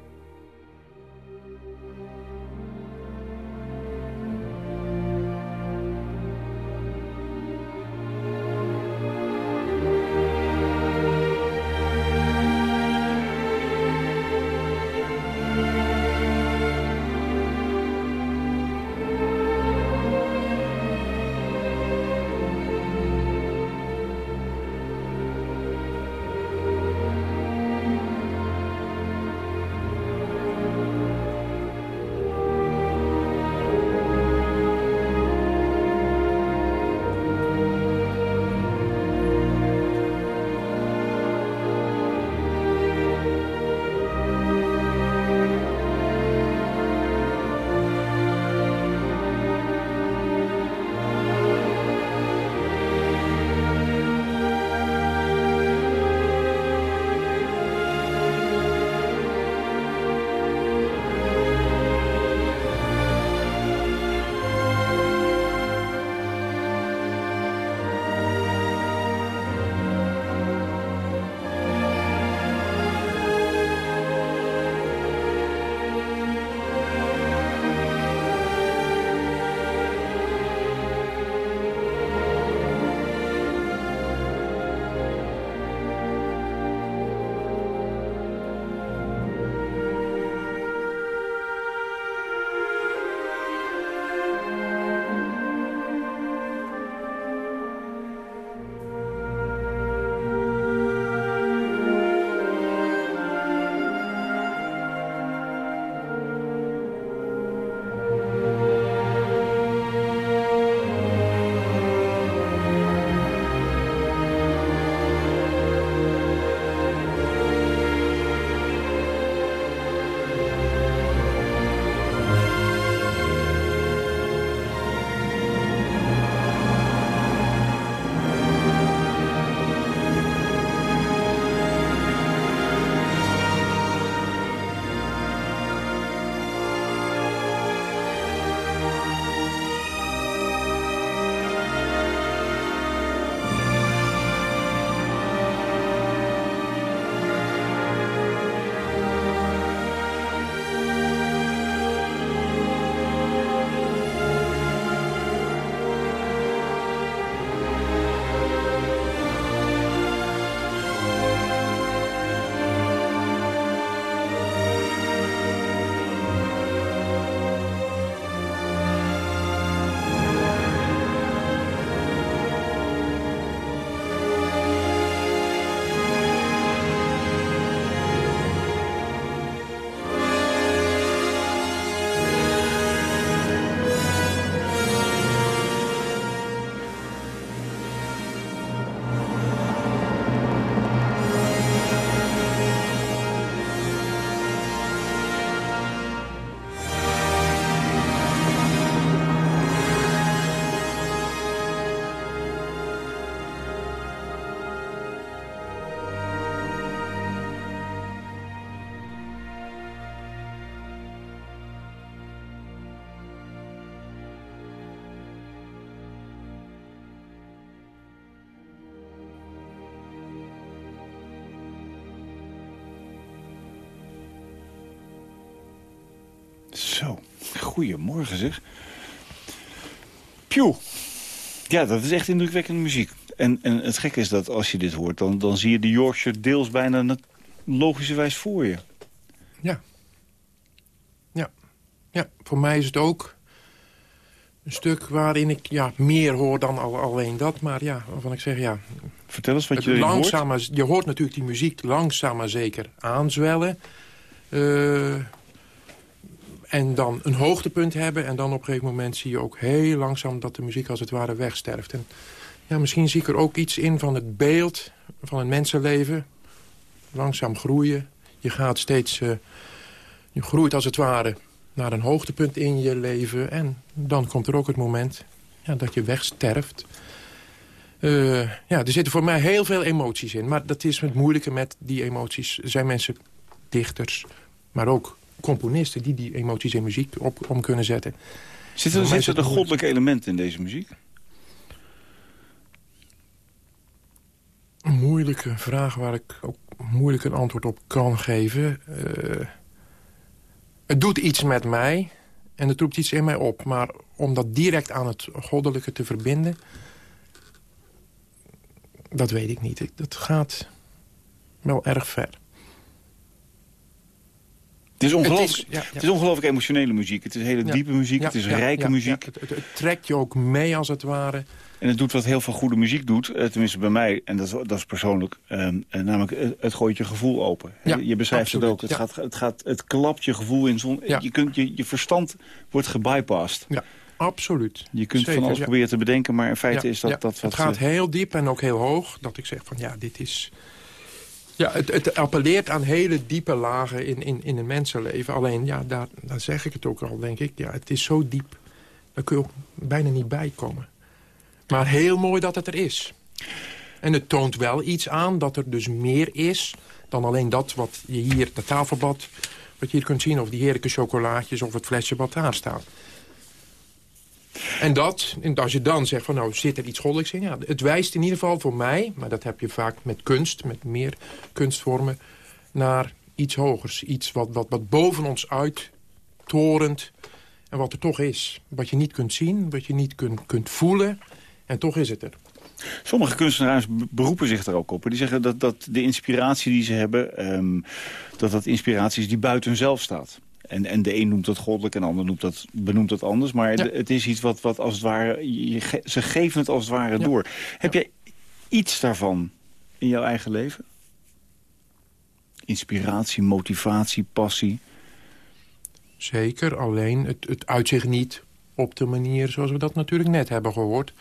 Goedemorgen zeg. Pjoe. Ja, dat is echt indrukwekkende muziek. En, en het gekke is dat als je dit hoort, dan, dan zie je de Yorkshire deels bijna logischerwijs voor je. Ja. Ja. Ja, voor mij is het ook een stuk waarin ik ja, meer hoor dan al, alleen dat. Maar ja, waarvan ik zeg, ja... Vertel eens wat je langzaam, hoort. Je hoort natuurlijk die muziek langzaam maar zeker aanzwellen. Uh, en dan een hoogtepunt hebben. En dan op een gegeven moment zie je ook heel langzaam dat de muziek als het ware wegsterft. En ja, misschien zie ik er ook iets in van het beeld van het mensenleven. Langzaam groeien. Je gaat steeds... Uh, je groeit als het ware naar een hoogtepunt in je leven. En dan komt er ook het moment ja, dat je wegsterft. Uh, ja, er zitten voor mij heel veel emoties in. Maar dat is het moeilijke met die emoties. Zijn mensen, dichters, maar ook componisten... die die emoties in muziek op, om kunnen zetten. Zitten er, zitten er goddelijke elementen in deze muziek? Een moeilijke vraag waar ik ook moeilijk een antwoord op kan geven. Uh, het doet iets met mij en het roept iets in mij op. Maar om dat direct aan het goddelijke te verbinden... dat weet ik niet. Dat gaat wel erg ver. Het is ongelooflijk, het is, ja, ongelooflijk emotionele muziek. Het is hele diepe muziek, het is rijke muziek. Het, het, trekt je ook mee als het ware. En het doet wat heel veel goede muziek doet, eh, tenminste bij mij, en dat is, dat is persoonlijk, eh, namelijk het, het gooit je gevoel open. je beschrijft het ook, het, gaat, het, gaat, het klapt je gevoel in zon. Je, kunt, je, je verstand wordt gebypast. Ja, absoluut. Je kunt van alles proberen te bedenken, maar in feite is dat, dat wat... Het gaat heel diep en ook heel hoog, dat ik zeg van ja, dit is... Ja, het, het, appelleert aan hele diepe lagen in, in, in een mensenleven. Alleen, ja, daar, daar zeg ik het ook al, denk ik. Ja, het is zo diep. Daar kun je ook bijna niet bij komen. Maar heel mooi dat het er is. En het toont wel iets aan dat er dus meer is... dan alleen dat wat je hier, de tafelblad... wat je hier kunt zien, of die heerlijke chocolaatjes... of het flesje wat daar staat. En dat, en als je dan zegt van nou zit er iets goddelijks in... Ja, het wijst in ieder geval voor mij, maar dat heb je vaak met kunst... met meer kunstvormen, naar iets hogers. Iets wat, wat, wat boven ons uit torent en wat er toch is. Wat je niet kunt zien, wat je niet kunt, kunt voelen... En toch is het er. Sommige kunstenaars beroepen zich er ook op. Die zeggen dat, dat de inspiratie die ze hebben... Um, dat dat inspiratie is die buiten hunzelf staat. En, en de een noemt dat goddelijk en de ander noemt dat, benoemt dat anders. Maar het is iets wat, wat als het ware... Je, ze geven het als het ware door. Heb jij iets daarvan in jouw eigen leven? Inspiratie, motivatie, passie? Zeker, alleen het, het uitzicht niet op de manier zoals we dat natuurlijk net hebben gehoord.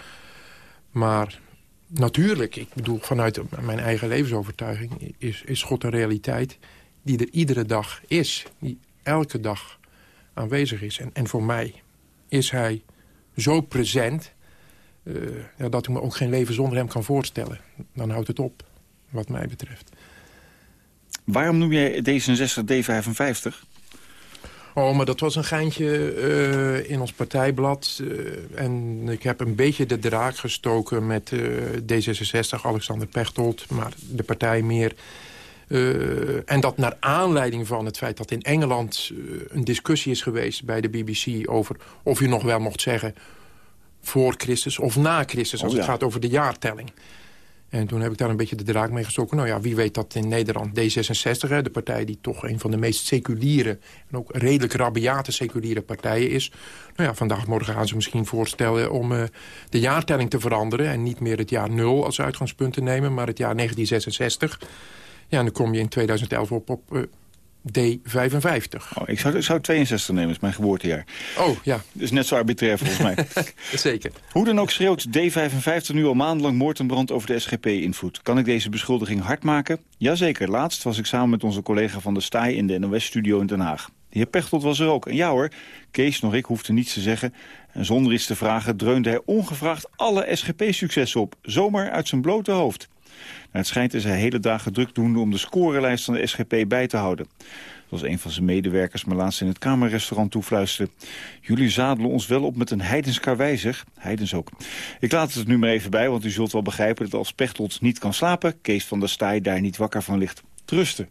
Maar natuurlijk, ik bedoel vanuit mijn eigen levensovertuiging... is, is God een realiteit die er iedere dag is. Die elke dag aanwezig is. En, en voor mij is hij zo present... Uh, ja, dat ik me ook geen leven zonder hem kan voorstellen. Dan houdt het op, wat mij betreft. Waarom noem jij D66 D55? Oh, maar dat was een geintje uh, in ons partijblad. Uh, en ik heb een beetje de draak gestoken met uh, D66, Alexander Pechtold. Maar de partij meer uh, en dat naar aanleiding van het feit dat in Engeland uh, een discussie is geweest bij de BBC... over of je nog wel mocht zeggen voor Christus of na Christus... als oh, ja. het gaat over de jaartelling. En toen heb ik daar een beetje de draak mee gestoken. Nou ja, wie weet dat in Nederland D66, hè, de partij die toch een van de meest seculiere... en ook redelijk rabiate seculiere partijen is. Nou ja, vandaag morgen gaan ze misschien voorstellen om uh, de jaartelling te veranderen... en niet meer het jaar 0 als uitgangspunt te nemen, maar het jaar 1966... Ja, en dan kom je in 2011 op, op uh, D55. Oh, ik, zou, ik zou 62 nemen, is mijn geboortejaar. Oh, ja. Dus net zo arbitrair volgens mij. *laughs* Zeker. Hoe dan ook schreeuwt D55 nu al maandenlang moord en brand over de SGP-invloed. Kan ik deze beschuldiging hard maken? Jazeker, laatst was ik samen met onze collega van de Staaij in de NOS-studio in Den Haag. De heer Pechtold was er ook. En ja hoor, Kees nog ik hoefde niets te zeggen. En zonder iets te vragen dreunde hij ongevraagd alle SGP-successen op. Zomaar uit zijn blote hoofd. Het schijnt is hij hele dagen druk doen om de scorelijst van de SGP bij te houden. Zoals een van zijn medewerkers me laatst in het kamerrestaurant toefluisterde. Jullie zadelen ons wel op met een heidens karwijzig. Heidens ook. Ik laat het nu maar even bij, want u zult wel begrijpen dat als Pechtold niet kan slapen... Kees van der Staaij daar niet wakker van ligt. Trusten.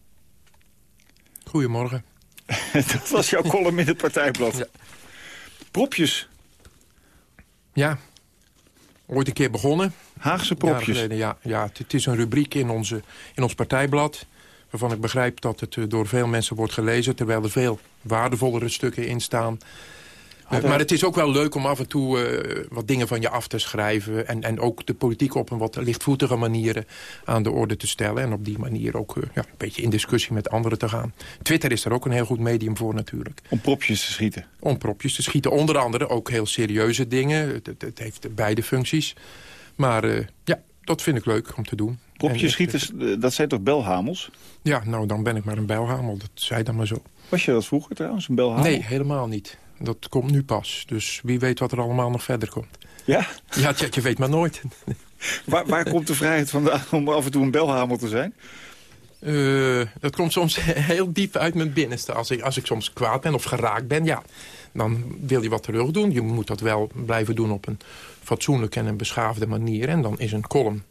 Goedemorgen. *laughs* dat was jouw column in het partijblad. Ja. Propjes. Ja, ooit een keer begonnen. Haagse propjes. geleden, ja, ja, het, het is een rubriek in, onze, in ons partijblad... waarvan ik begrijp dat het eh, door veel mensen wordt gelezen... terwijl er veel waardevollere stukken in staan. Eh, maar het is ook wel leuk om af en toe eh, wat dingen van je af te schrijven... En, en ook de politiek op een wat lichtvoetige manier aan de orde te stellen... en op die manier ook ja, een beetje in discussie met anderen te gaan. Twitter is er ook een heel goed medium voor natuurlijk. Om propjes te schieten. Om propjes te schieten. Onder andere ook heel serieuze dingen. Het, het, het heeft beide functies. Maar eh, ja, dat vind ik leuk om te doen. Ik- schieten, eh, dat zijn toch belhamels? Ja, nou dan ben ik maar een bijlhamel. Dat zei dan maar zo. Was je dat vroeger trouwens, een belhamel? Nee, helemaal niet. Dat komt nu pas. Dus wie weet wat er allemaal nog verder komt. Ja? Ja, tja, je weet maar nooit. *laughs* Waar, waar komt de vrijheid vandaan om af en toe een belhamel te zijn? Eh, dat komt soms *laughs* heel diep uit mijn binnenste. Als ik, als ik soms kwaad ben of geraakt ben, ja, dan wil je wat terug doen. Je moet dat wel blijven doen op een fatsoenlijke en een beschaafde manier. En dan is een column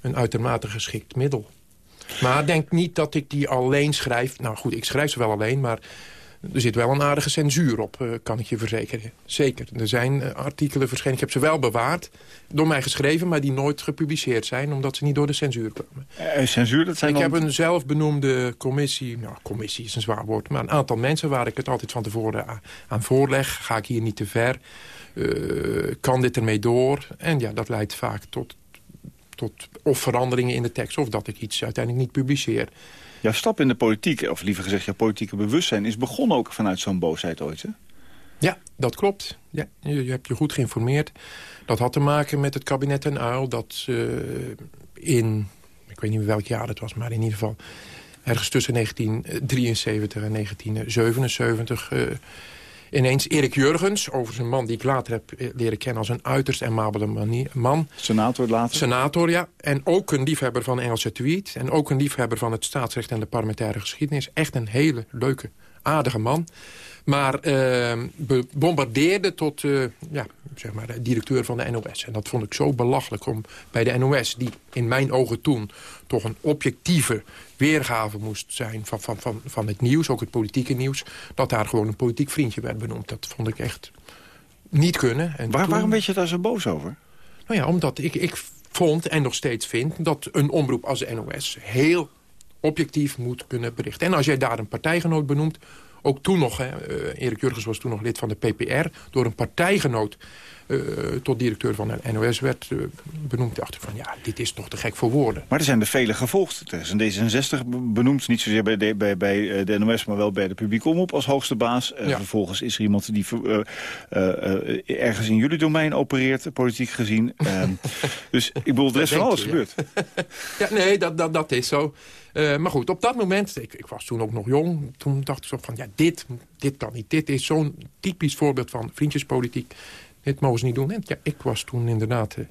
een uitermate geschikt middel. Maar denk niet dat ik die alleen schrijf. Nou goed, ik schrijf ze wel alleen, maar er zit wel een aardige censuur op, eh, kan ik je verzekeren. Zeker. Er zijn eh, artikelen verschenen. Ik heb ze wel bewaard, door mij geschreven... maar die nooit gepubliceerd zijn, omdat ze niet door de censuur kwamen. Eh, censuur, dat zijn Ik dan... heb een zelfbenoemde commissie. Nou, commissie is een zwaar woord. Maar een aantal mensen waar ik het altijd van tevoren aan voorleg. Ga ik hier niet te ver? Eh, kan dit ermee door? En ja, dat leidt vaak tot, tot of veranderingen in de tekst... of dat ik iets uiteindelijk niet publiceer. Jouw stap in de politiek, of liever gezegd jouw politieke bewustzijn... is begonnen ook vanuit zo'n boosheid ooit, hè? Ja, dat klopt. Ja, je, je hebt je goed geïnformeerd. Dat had te maken met het kabinet en Uil. Dat eh, in, ik weet niet welk jaar het was, maar in ieder geval... ergens tussen 1973 en 1977... eh, ineens Erik Jurgens, overigens een man die ik later heb eh, leren kennen... als een uiterst amabele man. Senator later. Senator, ja. En ook een liefhebber van Engelse tweet. En ook een liefhebber van het staatsrecht en de parlementaire geschiedenis. Echt een hele leuke, aardige man. Maar eh, be- bombardeerde tot eh, ja, zeg maar, de directeur van de NOS. En dat vond ik zo belachelijk om bij de NOS... die in mijn ogen toen toch een objectieve weergave moest zijn... van, van, van, van het nieuws, ook het politieke nieuws... dat daar gewoon een politiek vriendje werd benoemd. Dat vond ik echt niet kunnen. En Waar, toen- waarom ben je daar zo boos over? nou ja, omdat ik, ik vond en nog steeds vind... dat een omroep als de NOS heel objectief moet kunnen berichten. En als jij daar een partijgenoot benoemt... ook toen nog, hè, eh, Erik Jurgens was toen nog lid van de PPR... door een partijgenoot eh, tot directeur van de NOS werd eh, benoemd... dacht ik van, ja, dit is toch te gek voor woorden. Maar er zijn er vele gevolgd. Er is een D66 be- benoemd, niet zozeer bij de, bij, bij eh, de NOS... maar wel bij de publieke omroep als hoogste baas. Ja. Vervolgens is er iemand die ergens in jullie domein opereert, politiek gezien. *laughs* Ehm, dus ik bedoel, er is van alles je, gebeurd. *laughs* Ja, nee, dat, dat, dat is zo. Maar goed, op dat moment, ik, ik was toen ook nog jong... toen dacht ik zo van, ja, dit, dit kan niet. Dit is zo'n typisch voorbeeld van vriendjespolitiek. Dit mogen ze niet doen. En ja, ik was toen inderdaad... eh,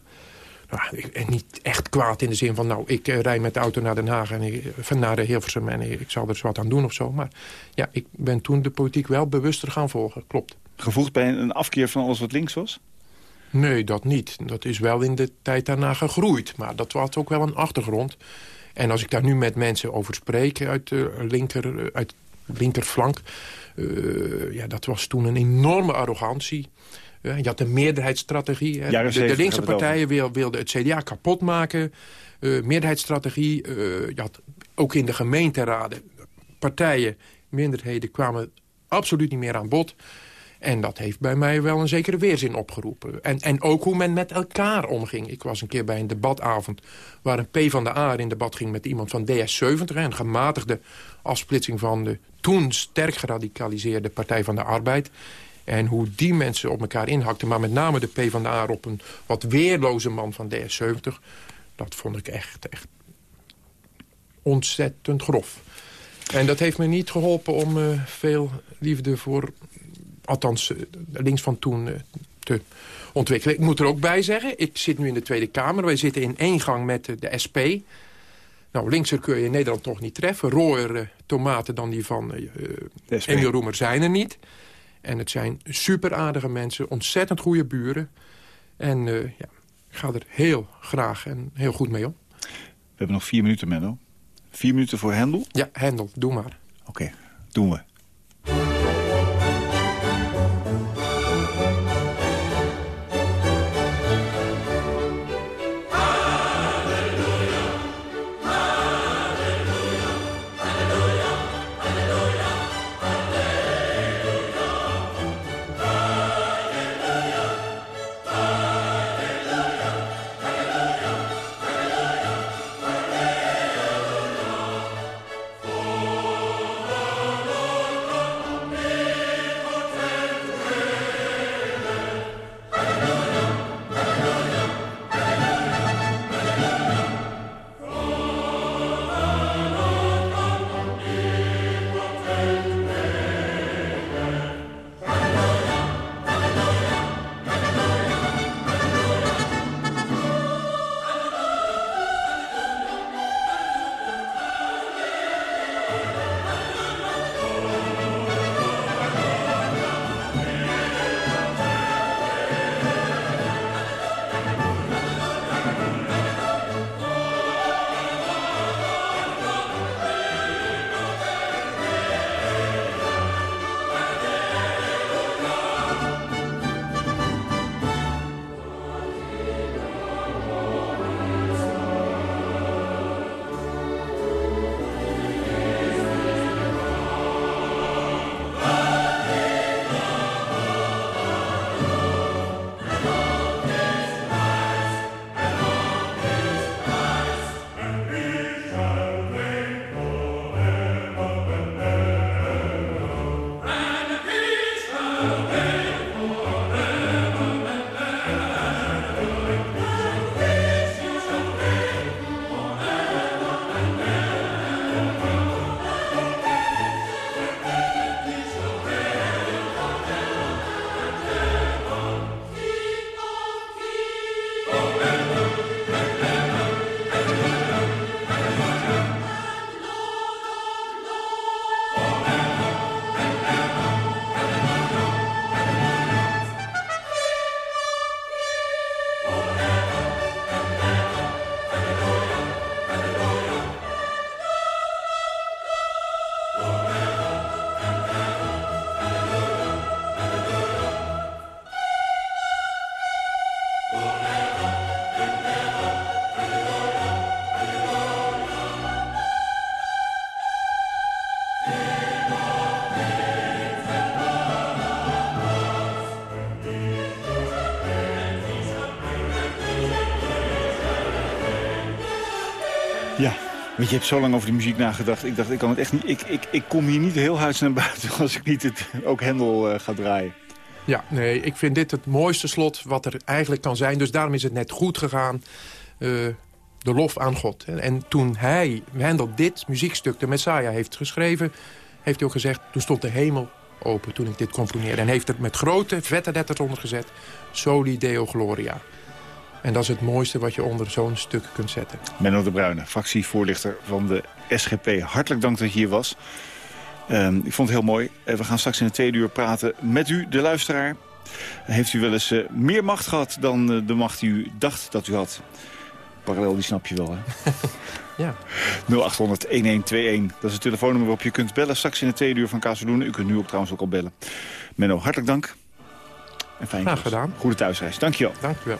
nou, ik, en niet echt kwaad in de zin van... nou, ik eh, rijd met de auto naar Den Haag en ik, van naar Hilversum... en ik, ik zal er eens wat aan doen of zo. Maar ja, ik ben toen de politiek wel bewuster gaan volgen. Klopt. Gevoegd bij een afkeer van alles wat links was? Nee, dat niet. Dat is wel in de tijd daarna gegroeid. Maar dat was ook wel een achtergrond. En als ik daar nu met mensen over spreek uit de linker, eh, uit de linkerflank... eh, ja, dat was toen een enorme arrogantie. Eh, je had een meerderheidsstrategie. hè. De, de 70 linkse partijen wil- wilden het CDA kapot maken. Eh, meerderheidsstrategie. eh, je had ook in de gemeenteraden partijen, minderheden... kwamen absoluut niet meer aan bod. En dat heeft bij mij wel een zekere weerzin opgeroepen. En, en ook hoe men met elkaar omging. Ik was een keer bij een debatavond waar een P van de A in debat ging met iemand van DS70. hè, Een gematigde afsplitsing van de toen sterk geradicaliseerde Partij van de Arbeid. En hoe die mensen op elkaar inhakten. Maar met name de P van de A op een wat weerloze man van DS70. Dat vond ik echt, echt ontzettend grof. En dat heeft me niet geholpen om eh, veel liefde voor, althans eh, links van toen, eh, te ontwikkelen. Ik moet er ook bij zeggen, ik zit nu in de Tweede Kamer. Wij zitten in één gang met de SP. Nou, linkser kun je in Nederland toch niet treffen. Rooier tomaten dan die van. Emiel Roemer zijn er niet. En het zijn super aardige mensen, ontzettend goede buren. En eh, ja, ik ga er heel graag en heel goed mee om. We hebben nog vier minuten, Menno. Vier minuten voor Hendel? Ja, Hendel, doe maar. Oké, doen we. Je hebt zo lang over die muziek nagedacht. Ik dacht, ik kan het echt niet. Ik, ik, ik kom hier niet heel huis naar buiten *laughs* als ik niet het, ook Hendel uh, ga draaien. Ja, nee, ik vind dit het mooiste slot wat er eigenlijk kan zijn. Dus daarom is het net goed gegaan. Uh, de lof aan God. En toen hij, Hendel, dit muziekstuk, de Messiah, heeft geschreven... heeft hij ook gezegd, toen stond de hemel open toen ik dit componeerde. En heeft het met grote vette letters ondergezet. Soli Deo Gloria. En dat is het mooiste wat je onder zo'n stuk kunt zetten. Menno de Bruyne, fractievoorlichter van de SGP. Hartelijk dank dat je hier was. Um, ik vond het heel mooi. Uh, we gaan straks in de tweede uur praten met u, de luisteraar. Heeft u wel eens uh, meer macht gehad dan uh, de macht die u dacht dat u had? Parallel, die snap je wel, hè? *laughs* ja. 0800-1121, dat is het telefoonnummer waarop je kunt bellen. Straks in de tweede uur van Kazeloenen. U kunt nu ook trouwens ook al bellen. Menno, hartelijk dank. En fijn Graag gedaan. Goede thuisreis. Dank je wel. Dank je wel.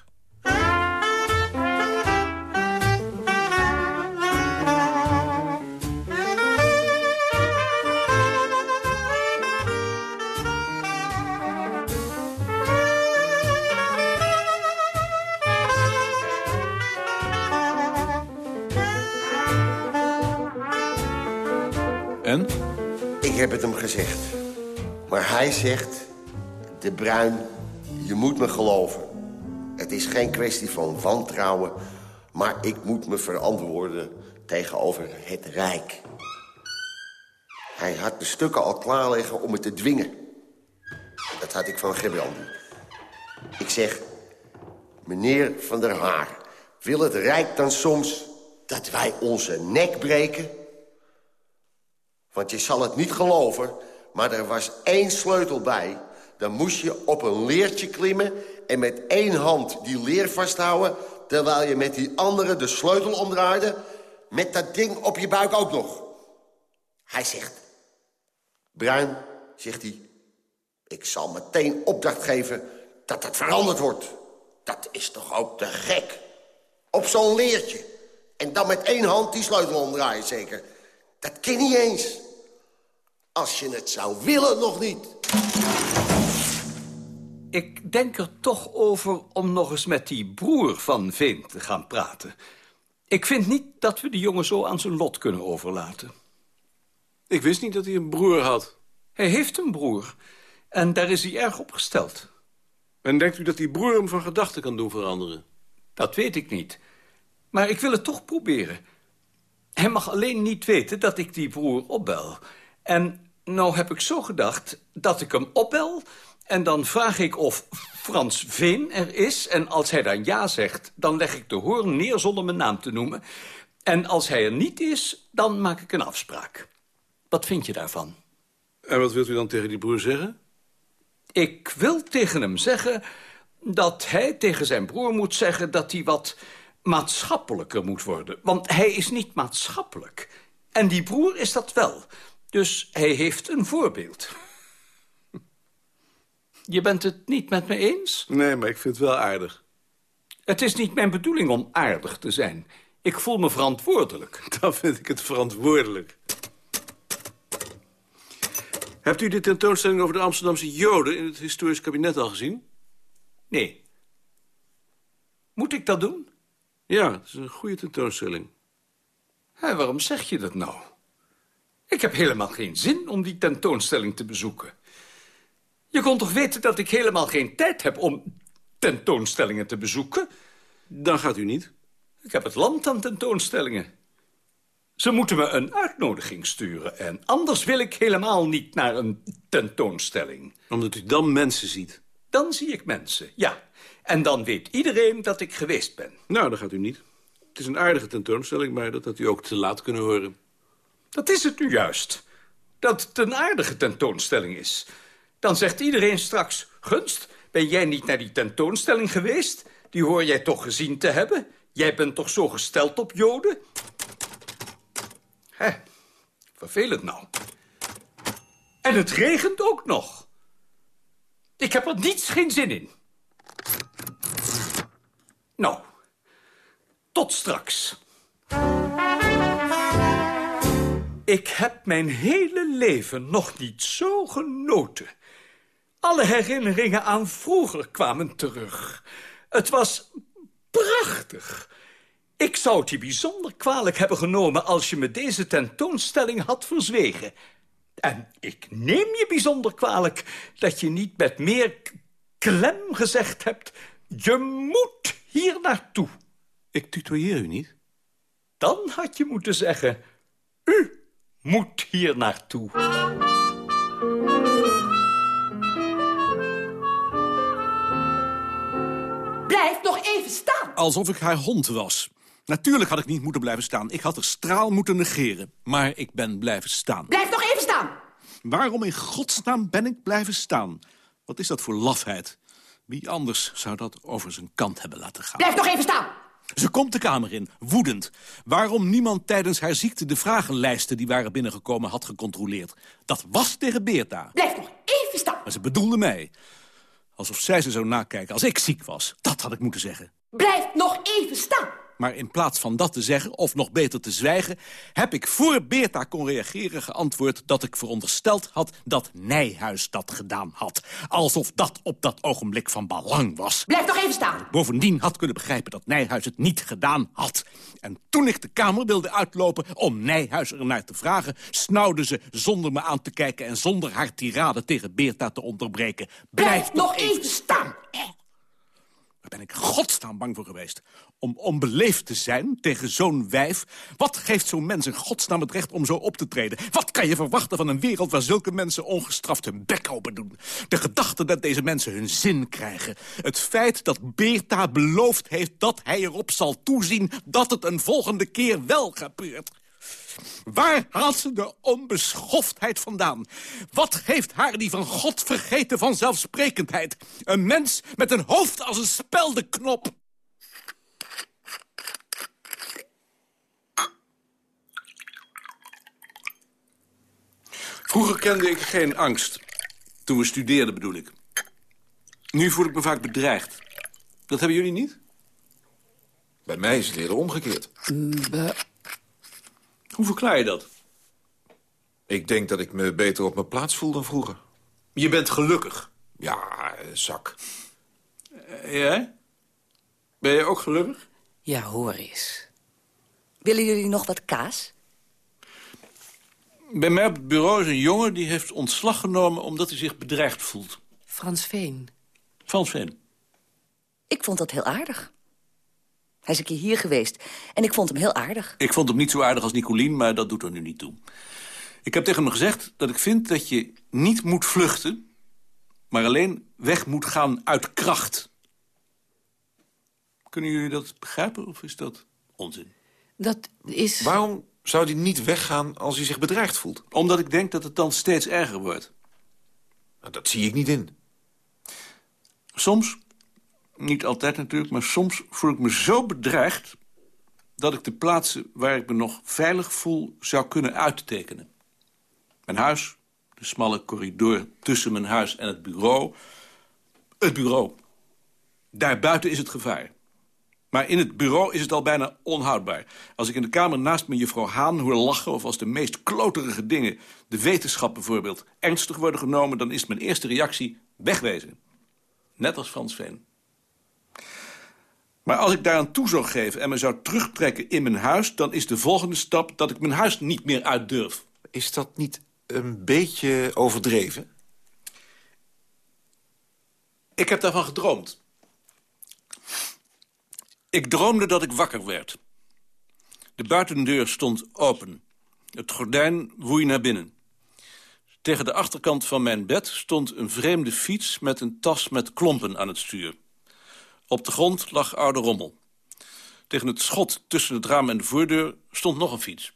Ik heb het hem gezegd. Maar hij zegt... De Bruin, je moet me geloven. Het is geen kwestie van wantrouwen... maar ik moet me verantwoorden tegenover het Rijk. Hij had de stukken al klaar liggen om me te dwingen. Dat had ik van Gebrandi. Ik zeg... Meneer Van der Haar, wil het Rijk dan soms dat wij onze nek breken... Want je zal het niet geloven, maar er was één sleutel bij. Dan moest je op een leertje klimmen en met één hand die leer vasthouden... terwijl je met die andere de sleutel omdraaide... met dat ding op je buik ook nog. Hij zegt... Bruin, zegt hij... ik zal meteen opdracht geven dat dat veranderd wordt. Dat is toch ook te gek? Op zo'n leertje. En dan met één hand die sleutel omdraaien, zeker. Dat ken niet eens. Als je het zou willen, nog niet. Ik denk er toch over om nog eens met die broer van Veen te gaan praten. Ik vind niet dat we die jongen zo aan zijn lot kunnen overlaten. Ik wist niet dat hij een broer had. Hij heeft een broer. En daar is hij erg op gesteld. En denkt u dat die broer hem van gedachten kan doen veranderen? Dat weet ik niet. Maar ik wil het toch proberen. Hij mag alleen niet weten dat ik die broer opbel. En nou heb ik zo gedacht dat ik hem opbel... en dan vraag ik of Frans Veen er is... en als hij dan ja zegt, dan leg ik de hoorn neer zonder mijn naam te noemen. En als hij er niet is, dan maak ik een afspraak. Wat vind je daarvan? En wat wilt u dan tegen die broer zeggen? Ik wil tegen hem zeggen dat hij tegen zijn broer moet zeggen... dat hij wat maatschappelijker moet worden. Want hij is niet maatschappelijk. En die broer is dat wel. Dus hij heeft een voorbeeld. Je bent het niet met me eens? Nee, maar ik vind het wel aardig. Het is niet mijn bedoeling om aardig te zijn. Ik voel me verantwoordelijk. *laughs* Dan vind ik het verantwoordelijk. Hebt u de tentoonstelling over de Amsterdamse Joden... in het historisch kabinet al gezien? Nee. Moet ik dat doen? Ja, het is een goede tentoonstelling. Hé, waarom zeg je dat nou? Ik heb helemaal geen zin om die tentoonstelling te bezoeken. Je kon toch weten dat ik helemaal geen tijd heb om tentoonstellingen te bezoeken? Dan gaat u niet. Ik heb het land aan tentoonstellingen. Ze moeten me een uitnodiging sturen en anders wil ik helemaal niet naar een tentoonstelling. Omdat u dan mensen ziet? Dan zie ik mensen, ja. En dan weet iedereen dat ik geweest ben. Nou, dan gaat u niet. Het is een aardige tentoonstelling, maar dat had u ook te laat kunnen horen. Dat is het nu juist. Dat het een aardige tentoonstelling is. Dan zegt iedereen straks... Gunst, ben jij niet naar die tentoonstelling geweest? Die hoor jij toch gezien te hebben? Jij bent toch zo gesteld op Joden? Hé, vervelend nou. En het regent ook nog. Ik heb er niets geen zin in. Nou, tot straks. Ik heb mijn hele leven nog niet zo genoten. Alle herinneringen aan vroeger kwamen terug. Het was prachtig. Ik zou het je bijzonder kwalijk hebben genomen... als je me deze tentoonstelling had verzwegen. En ik neem je bijzonder kwalijk dat je niet met meer klem gezegd hebt... je moet hier naartoe. Ik tutoieer u niet. Dan had je moeten zeggen... u moet hier naartoe. Blijf nog even staan. Alsof ik haar hond was. Natuurlijk had ik niet moeten blijven staan. Ik had de straal moeten negeren. Maar ik ben blijven staan. Blijf nog. Waarom in godsnaam ben ik blijven staan? Wat is dat voor lafheid? Wie anders zou dat over zijn kant hebben laten gaan? Blijf nog even staan. Ze komt de kamer in, woedend. Waarom niemand tijdens haar ziekte de vragenlijsten die waren binnengekomen had gecontroleerd. Dat was tegen Beerta. Blijf nog even staan. Maar ze bedoelde mij. Alsof zij ze zou nakijken als ik ziek was. Dat had ik moeten zeggen. Blijf nog even staan. Maar in plaats van dat te zeggen, of nog beter te zwijgen... heb ik voor Beerta kon reageren geantwoord dat ik verondersteld had... dat Nijhuis dat gedaan had. Alsof dat op dat ogenblik van belang was. Blijf nog even staan. Bovendien had kunnen begrijpen dat Nijhuis het niet gedaan had. En toen ik de kamer wilde uitlopen om Nijhuis ernaar te vragen... snauwde ze zonder me aan te kijken en zonder haar tirade tegen Beerta te onderbreken. Blijf, nog even staan. Daar ben ik godsnaam bang voor geweest. Om onbeleefd te zijn tegen zo'n wijf. Wat geeft zo'n mens in godsnaam het recht om zo op te treden? Wat kan je verwachten van een wereld waar zulke mensen ongestraft hun bek open doen? De gedachte dat deze mensen hun zin krijgen. Het feit dat Beerta beloofd heeft dat hij erop zal toezien... dat het een volgende keer wel gebeurt. Waar haalt ze de onbeschoftheid vandaan? Wat geeft haar die van God vergeten vanzelfsprekendheid? Een mens met een hoofd als een speldenknop. Vroeger kende ik geen angst. Toen we studeerden bedoel ik. Nu voel ik me vaak bedreigd. Dat hebben jullie niet? Bij mij is het eerder omgekeerd. Hoe verklaar je dat? Ik denk dat ik me beter op mijn plaats voel dan vroeger. Je bent gelukkig. Ja, eh, zak. Uh, jij? Ben je ook gelukkig? Ja, hoor eens. Willen jullie nog wat kaas? Bij mij op het bureau is een jongen die heeft ontslag genomen... omdat hij zich bedreigd voelt. Frans Veen. Frans Veen. Ik vond dat heel aardig. Hij is een keer hier geweest en ik vond hem heel aardig. Ik vond hem niet zo aardig als Nicolien, maar dat doet er nu niet toe. Ik heb tegen hem gezegd dat ik vind dat je niet moet vluchten... maar alleen weg moet gaan uit kracht. Kunnen jullie dat begrijpen of is dat onzin? Dat is... Waarom zou hij niet weggaan als hij zich bedreigd voelt? Omdat ik denk dat het dan steeds erger wordt. Nou, dat zie ik niet in. Soms, niet altijd natuurlijk, maar soms voel ik me zo bedreigd... dat ik de plaatsen waar ik me nog veilig voel zou kunnen uittekenen. Mijn huis, de smalle corridor tussen mijn huis en het bureau. Het bureau. Daarbuiten is het gevaar. Maar in het bureau is het al bijna onhoudbaar. Als ik in de kamer naast me juffrouw Haan hoor lachen... of als de meest kloterige dingen, de wetenschap bijvoorbeeld... ernstig worden genomen, dan is mijn eerste reactie wegwezen. Net als Frans Veen. Maar als ik daaraan toe zou geven en me zou terugtrekken in mijn huis... dan is de volgende stap dat ik mijn huis niet meer uit durf. Is dat niet een beetje overdreven? Ik heb daarvan gedroomd. Ik droomde dat ik wakker werd. De buitendeur stond open. Het gordijn woei naar binnen. Tegen de achterkant van mijn bed stond een vreemde fiets... met een tas met klompen aan het stuur. Op de grond lag oude rommel. Tegen het schot tussen het raam en de voordeur stond nog een fiets.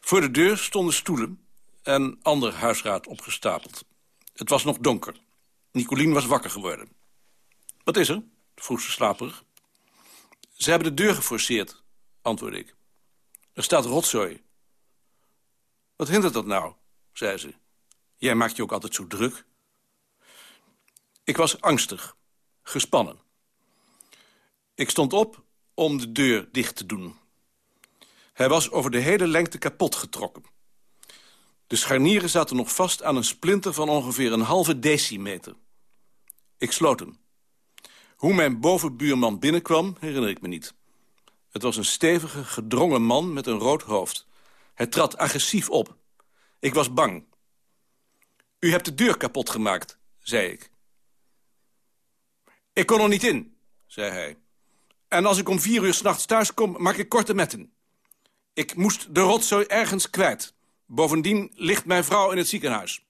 Voor de deur stonden stoelen en ander huisraad opgestapeld. Het was nog donker. Nicolien was wakker geworden. Wat is er? vroeg ze slaperig. Ze hebben de deur geforceerd, antwoordde ik. Er staat rotzooi. Wat hindert dat nou, zei ze. Jij maakt je ook altijd zo druk. Ik was angstig, gespannen. Ik stond op om de deur dicht te doen. Hij was over de hele lengte kapot getrokken. De scharnieren zaten nog vast aan een splinter van ongeveer een halve decimeter. Ik sloot hem. Hoe mijn bovenbuurman binnenkwam, herinner ik me niet. Het was een stevige, gedrongen man met een rood hoofd. Hij trad agressief op. Ik was bang. U hebt de deur kapot gemaakt, zei ik. Ik kon er niet in, zei hij. En als ik om vier uur s'nachts thuis kom, maak ik korte metten. Ik moest de rotzooi ergens kwijt. Bovendien ligt mijn vrouw in het ziekenhuis.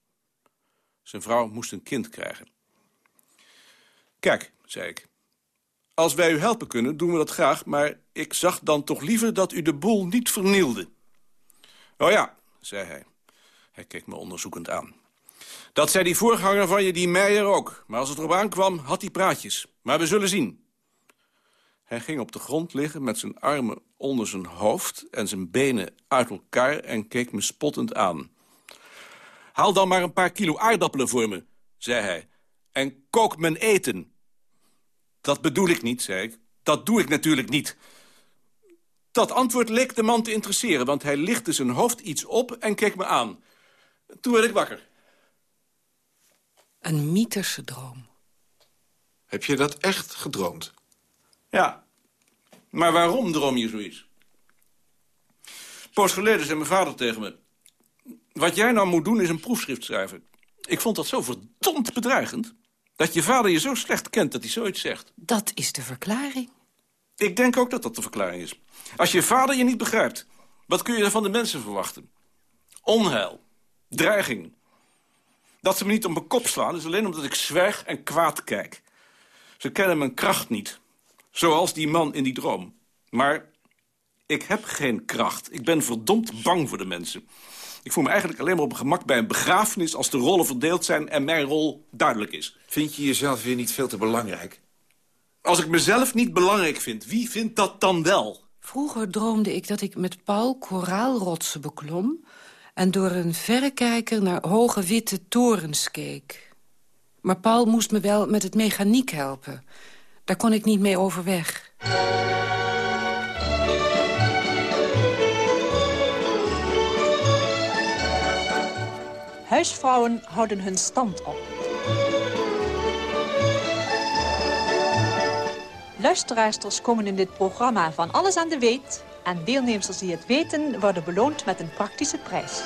Zijn vrouw moest een kind krijgen. Kijk, zei ik. Als wij u helpen kunnen, doen we dat graag... maar ik zag dan toch liever dat u de boel niet vernielde. Oh ja, zei hij. Hij keek me onderzoekend aan. Dat zei die voorganger van je, die Meijer ook. Maar als het erop aankwam, had hij praatjes. Maar we zullen zien. Hij ging op de grond liggen met zijn armen onder zijn hoofd... en zijn benen uit elkaar en keek me spottend aan. Haal dan maar een paar kilo aardappelen voor me, zei hij. En kook mijn eten. Dat bedoel ik niet, zei ik. Dat doe ik natuurlijk niet. Dat antwoord leek de man te interesseren, want hij lichtte zijn hoofd iets op en keek me aan. Toen werd ik wakker. Een mythische droom. Heb je dat echt gedroomd? Ja, maar waarom droom je zoiets? Poos geleden zei mijn vader tegen me... Wat jij nou moet doen is een proefschrift schrijven. Ik vond dat zo verdomd bedreigend. Dat je vader je zo slecht kent dat hij zoiets zegt. Dat is de verklaring. Ik denk ook dat dat de verklaring is. Als je vader je niet begrijpt, wat kun je dan van de mensen verwachten? Onheil, dreiging. Dat ze me niet op mijn kop slaan is alleen omdat ik zwijg en kwaad kijk. Ze kennen mijn kracht niet. Zoals die man in die droom. Maar ik heb geen kracht. Ik ben verdomd bang voor de mensen. Ik voel me eigenlijk alleen maar op mijn gemak bij een begrafenis... als de rollen verdeeld zijn en mijn rol duidelijk is. Vind je jezelf weer niet veel te belangrijk? Als ik mezelf niet belangrijk vind, wie vindt dat dan wel? Vroeger droomde ik dat ik met Paul koraalrotsen beklom... en door een verrekijker naar hoge witte torens keek. Maar Paul moest me wel met het mechaniek helpen. Daar kon ik niet mee overweg. Huisvrouwen houden hun stand op. Luisteraarsters komen in dit programma van alles aan de weet... en deelnemers die het weten worden beloond met een praktische prijs.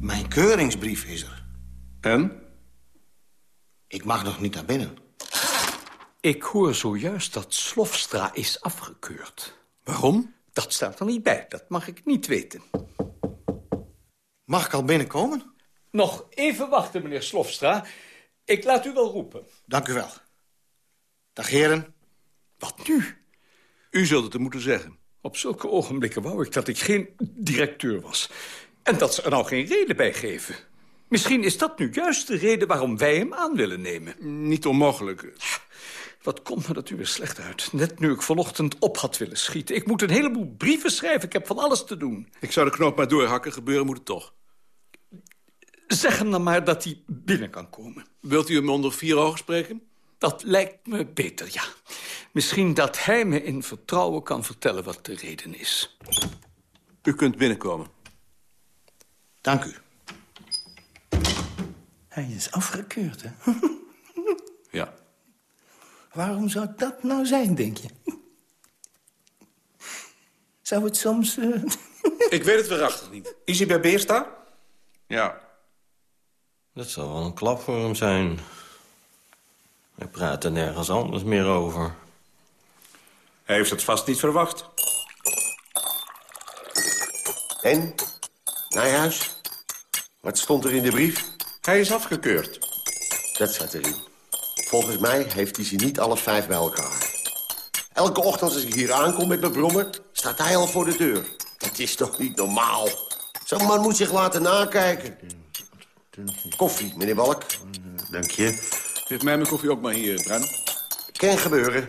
Mijn keuringsbrief is er. En? Ik mag nog niet naar binnen. Ik hoor zojuist dat Slofstra is afgekeurd. Waarom? Dat staat er niet bij. Dat mag ik niet weten. Mag ik al binnenkomen? Nog even wachten, meneer Slofstra. Ik laat u wel roepen. Dank u wel. Dag, heren. Wat nu? U zult het er moeten zeggen. Op zulke ogenblikken wou ik dat ik geen directeur was. En dat ze er nou geen reden bij geven. Misschien is dat nu juist de reden waarom wij hem aan willen nemen. Niet onmogelijk. Wat komt me dat u weer slecht uit. Net nu ik vanochtend op had willen schieten. Ik moet een heleboel brieven schrijven. Ik heb van alles te doen. Ik zou de knoop maar doorhakken. Gebeuren moet het toch. Zeg hem dan maar dat hij binnen kan komen. Wilt u hem onder vier ogen spreken? Dat lijkt me beter, ja. Misschien dat hij me in vertrouwen kan vertellen wat de reden is. U kunt binnenkomen. Dank u. Hij is afgekeurd, hè? *laughs* Ja. Waarom zou dat nou zijn, denk je? Zou het soms... eh, *laughs* Ik weet het waarachtig niet. Is hij bij Beersta? Ja. Dat zal wel een klap voor hem zijn. Hij praat er nergens anders meer over. Hij heeft het vast niet verwacht. En? Nijhuis? Wat stond er in de brief? Hij is afgekeurd. Dat zat erin. Volgens mij heeft hij ze niet alle vijf bij elkaar. Elke ochtend als ik hier aankom met mijn brommer, staat hij al voor de deur. Dat is toch niet normaal? Zo'n man moet zich laten nakijken. Koffie, meneer Walk. Dank je. Geef mij mijn koffie ook maar hier, Bruin. Kan gebeuren.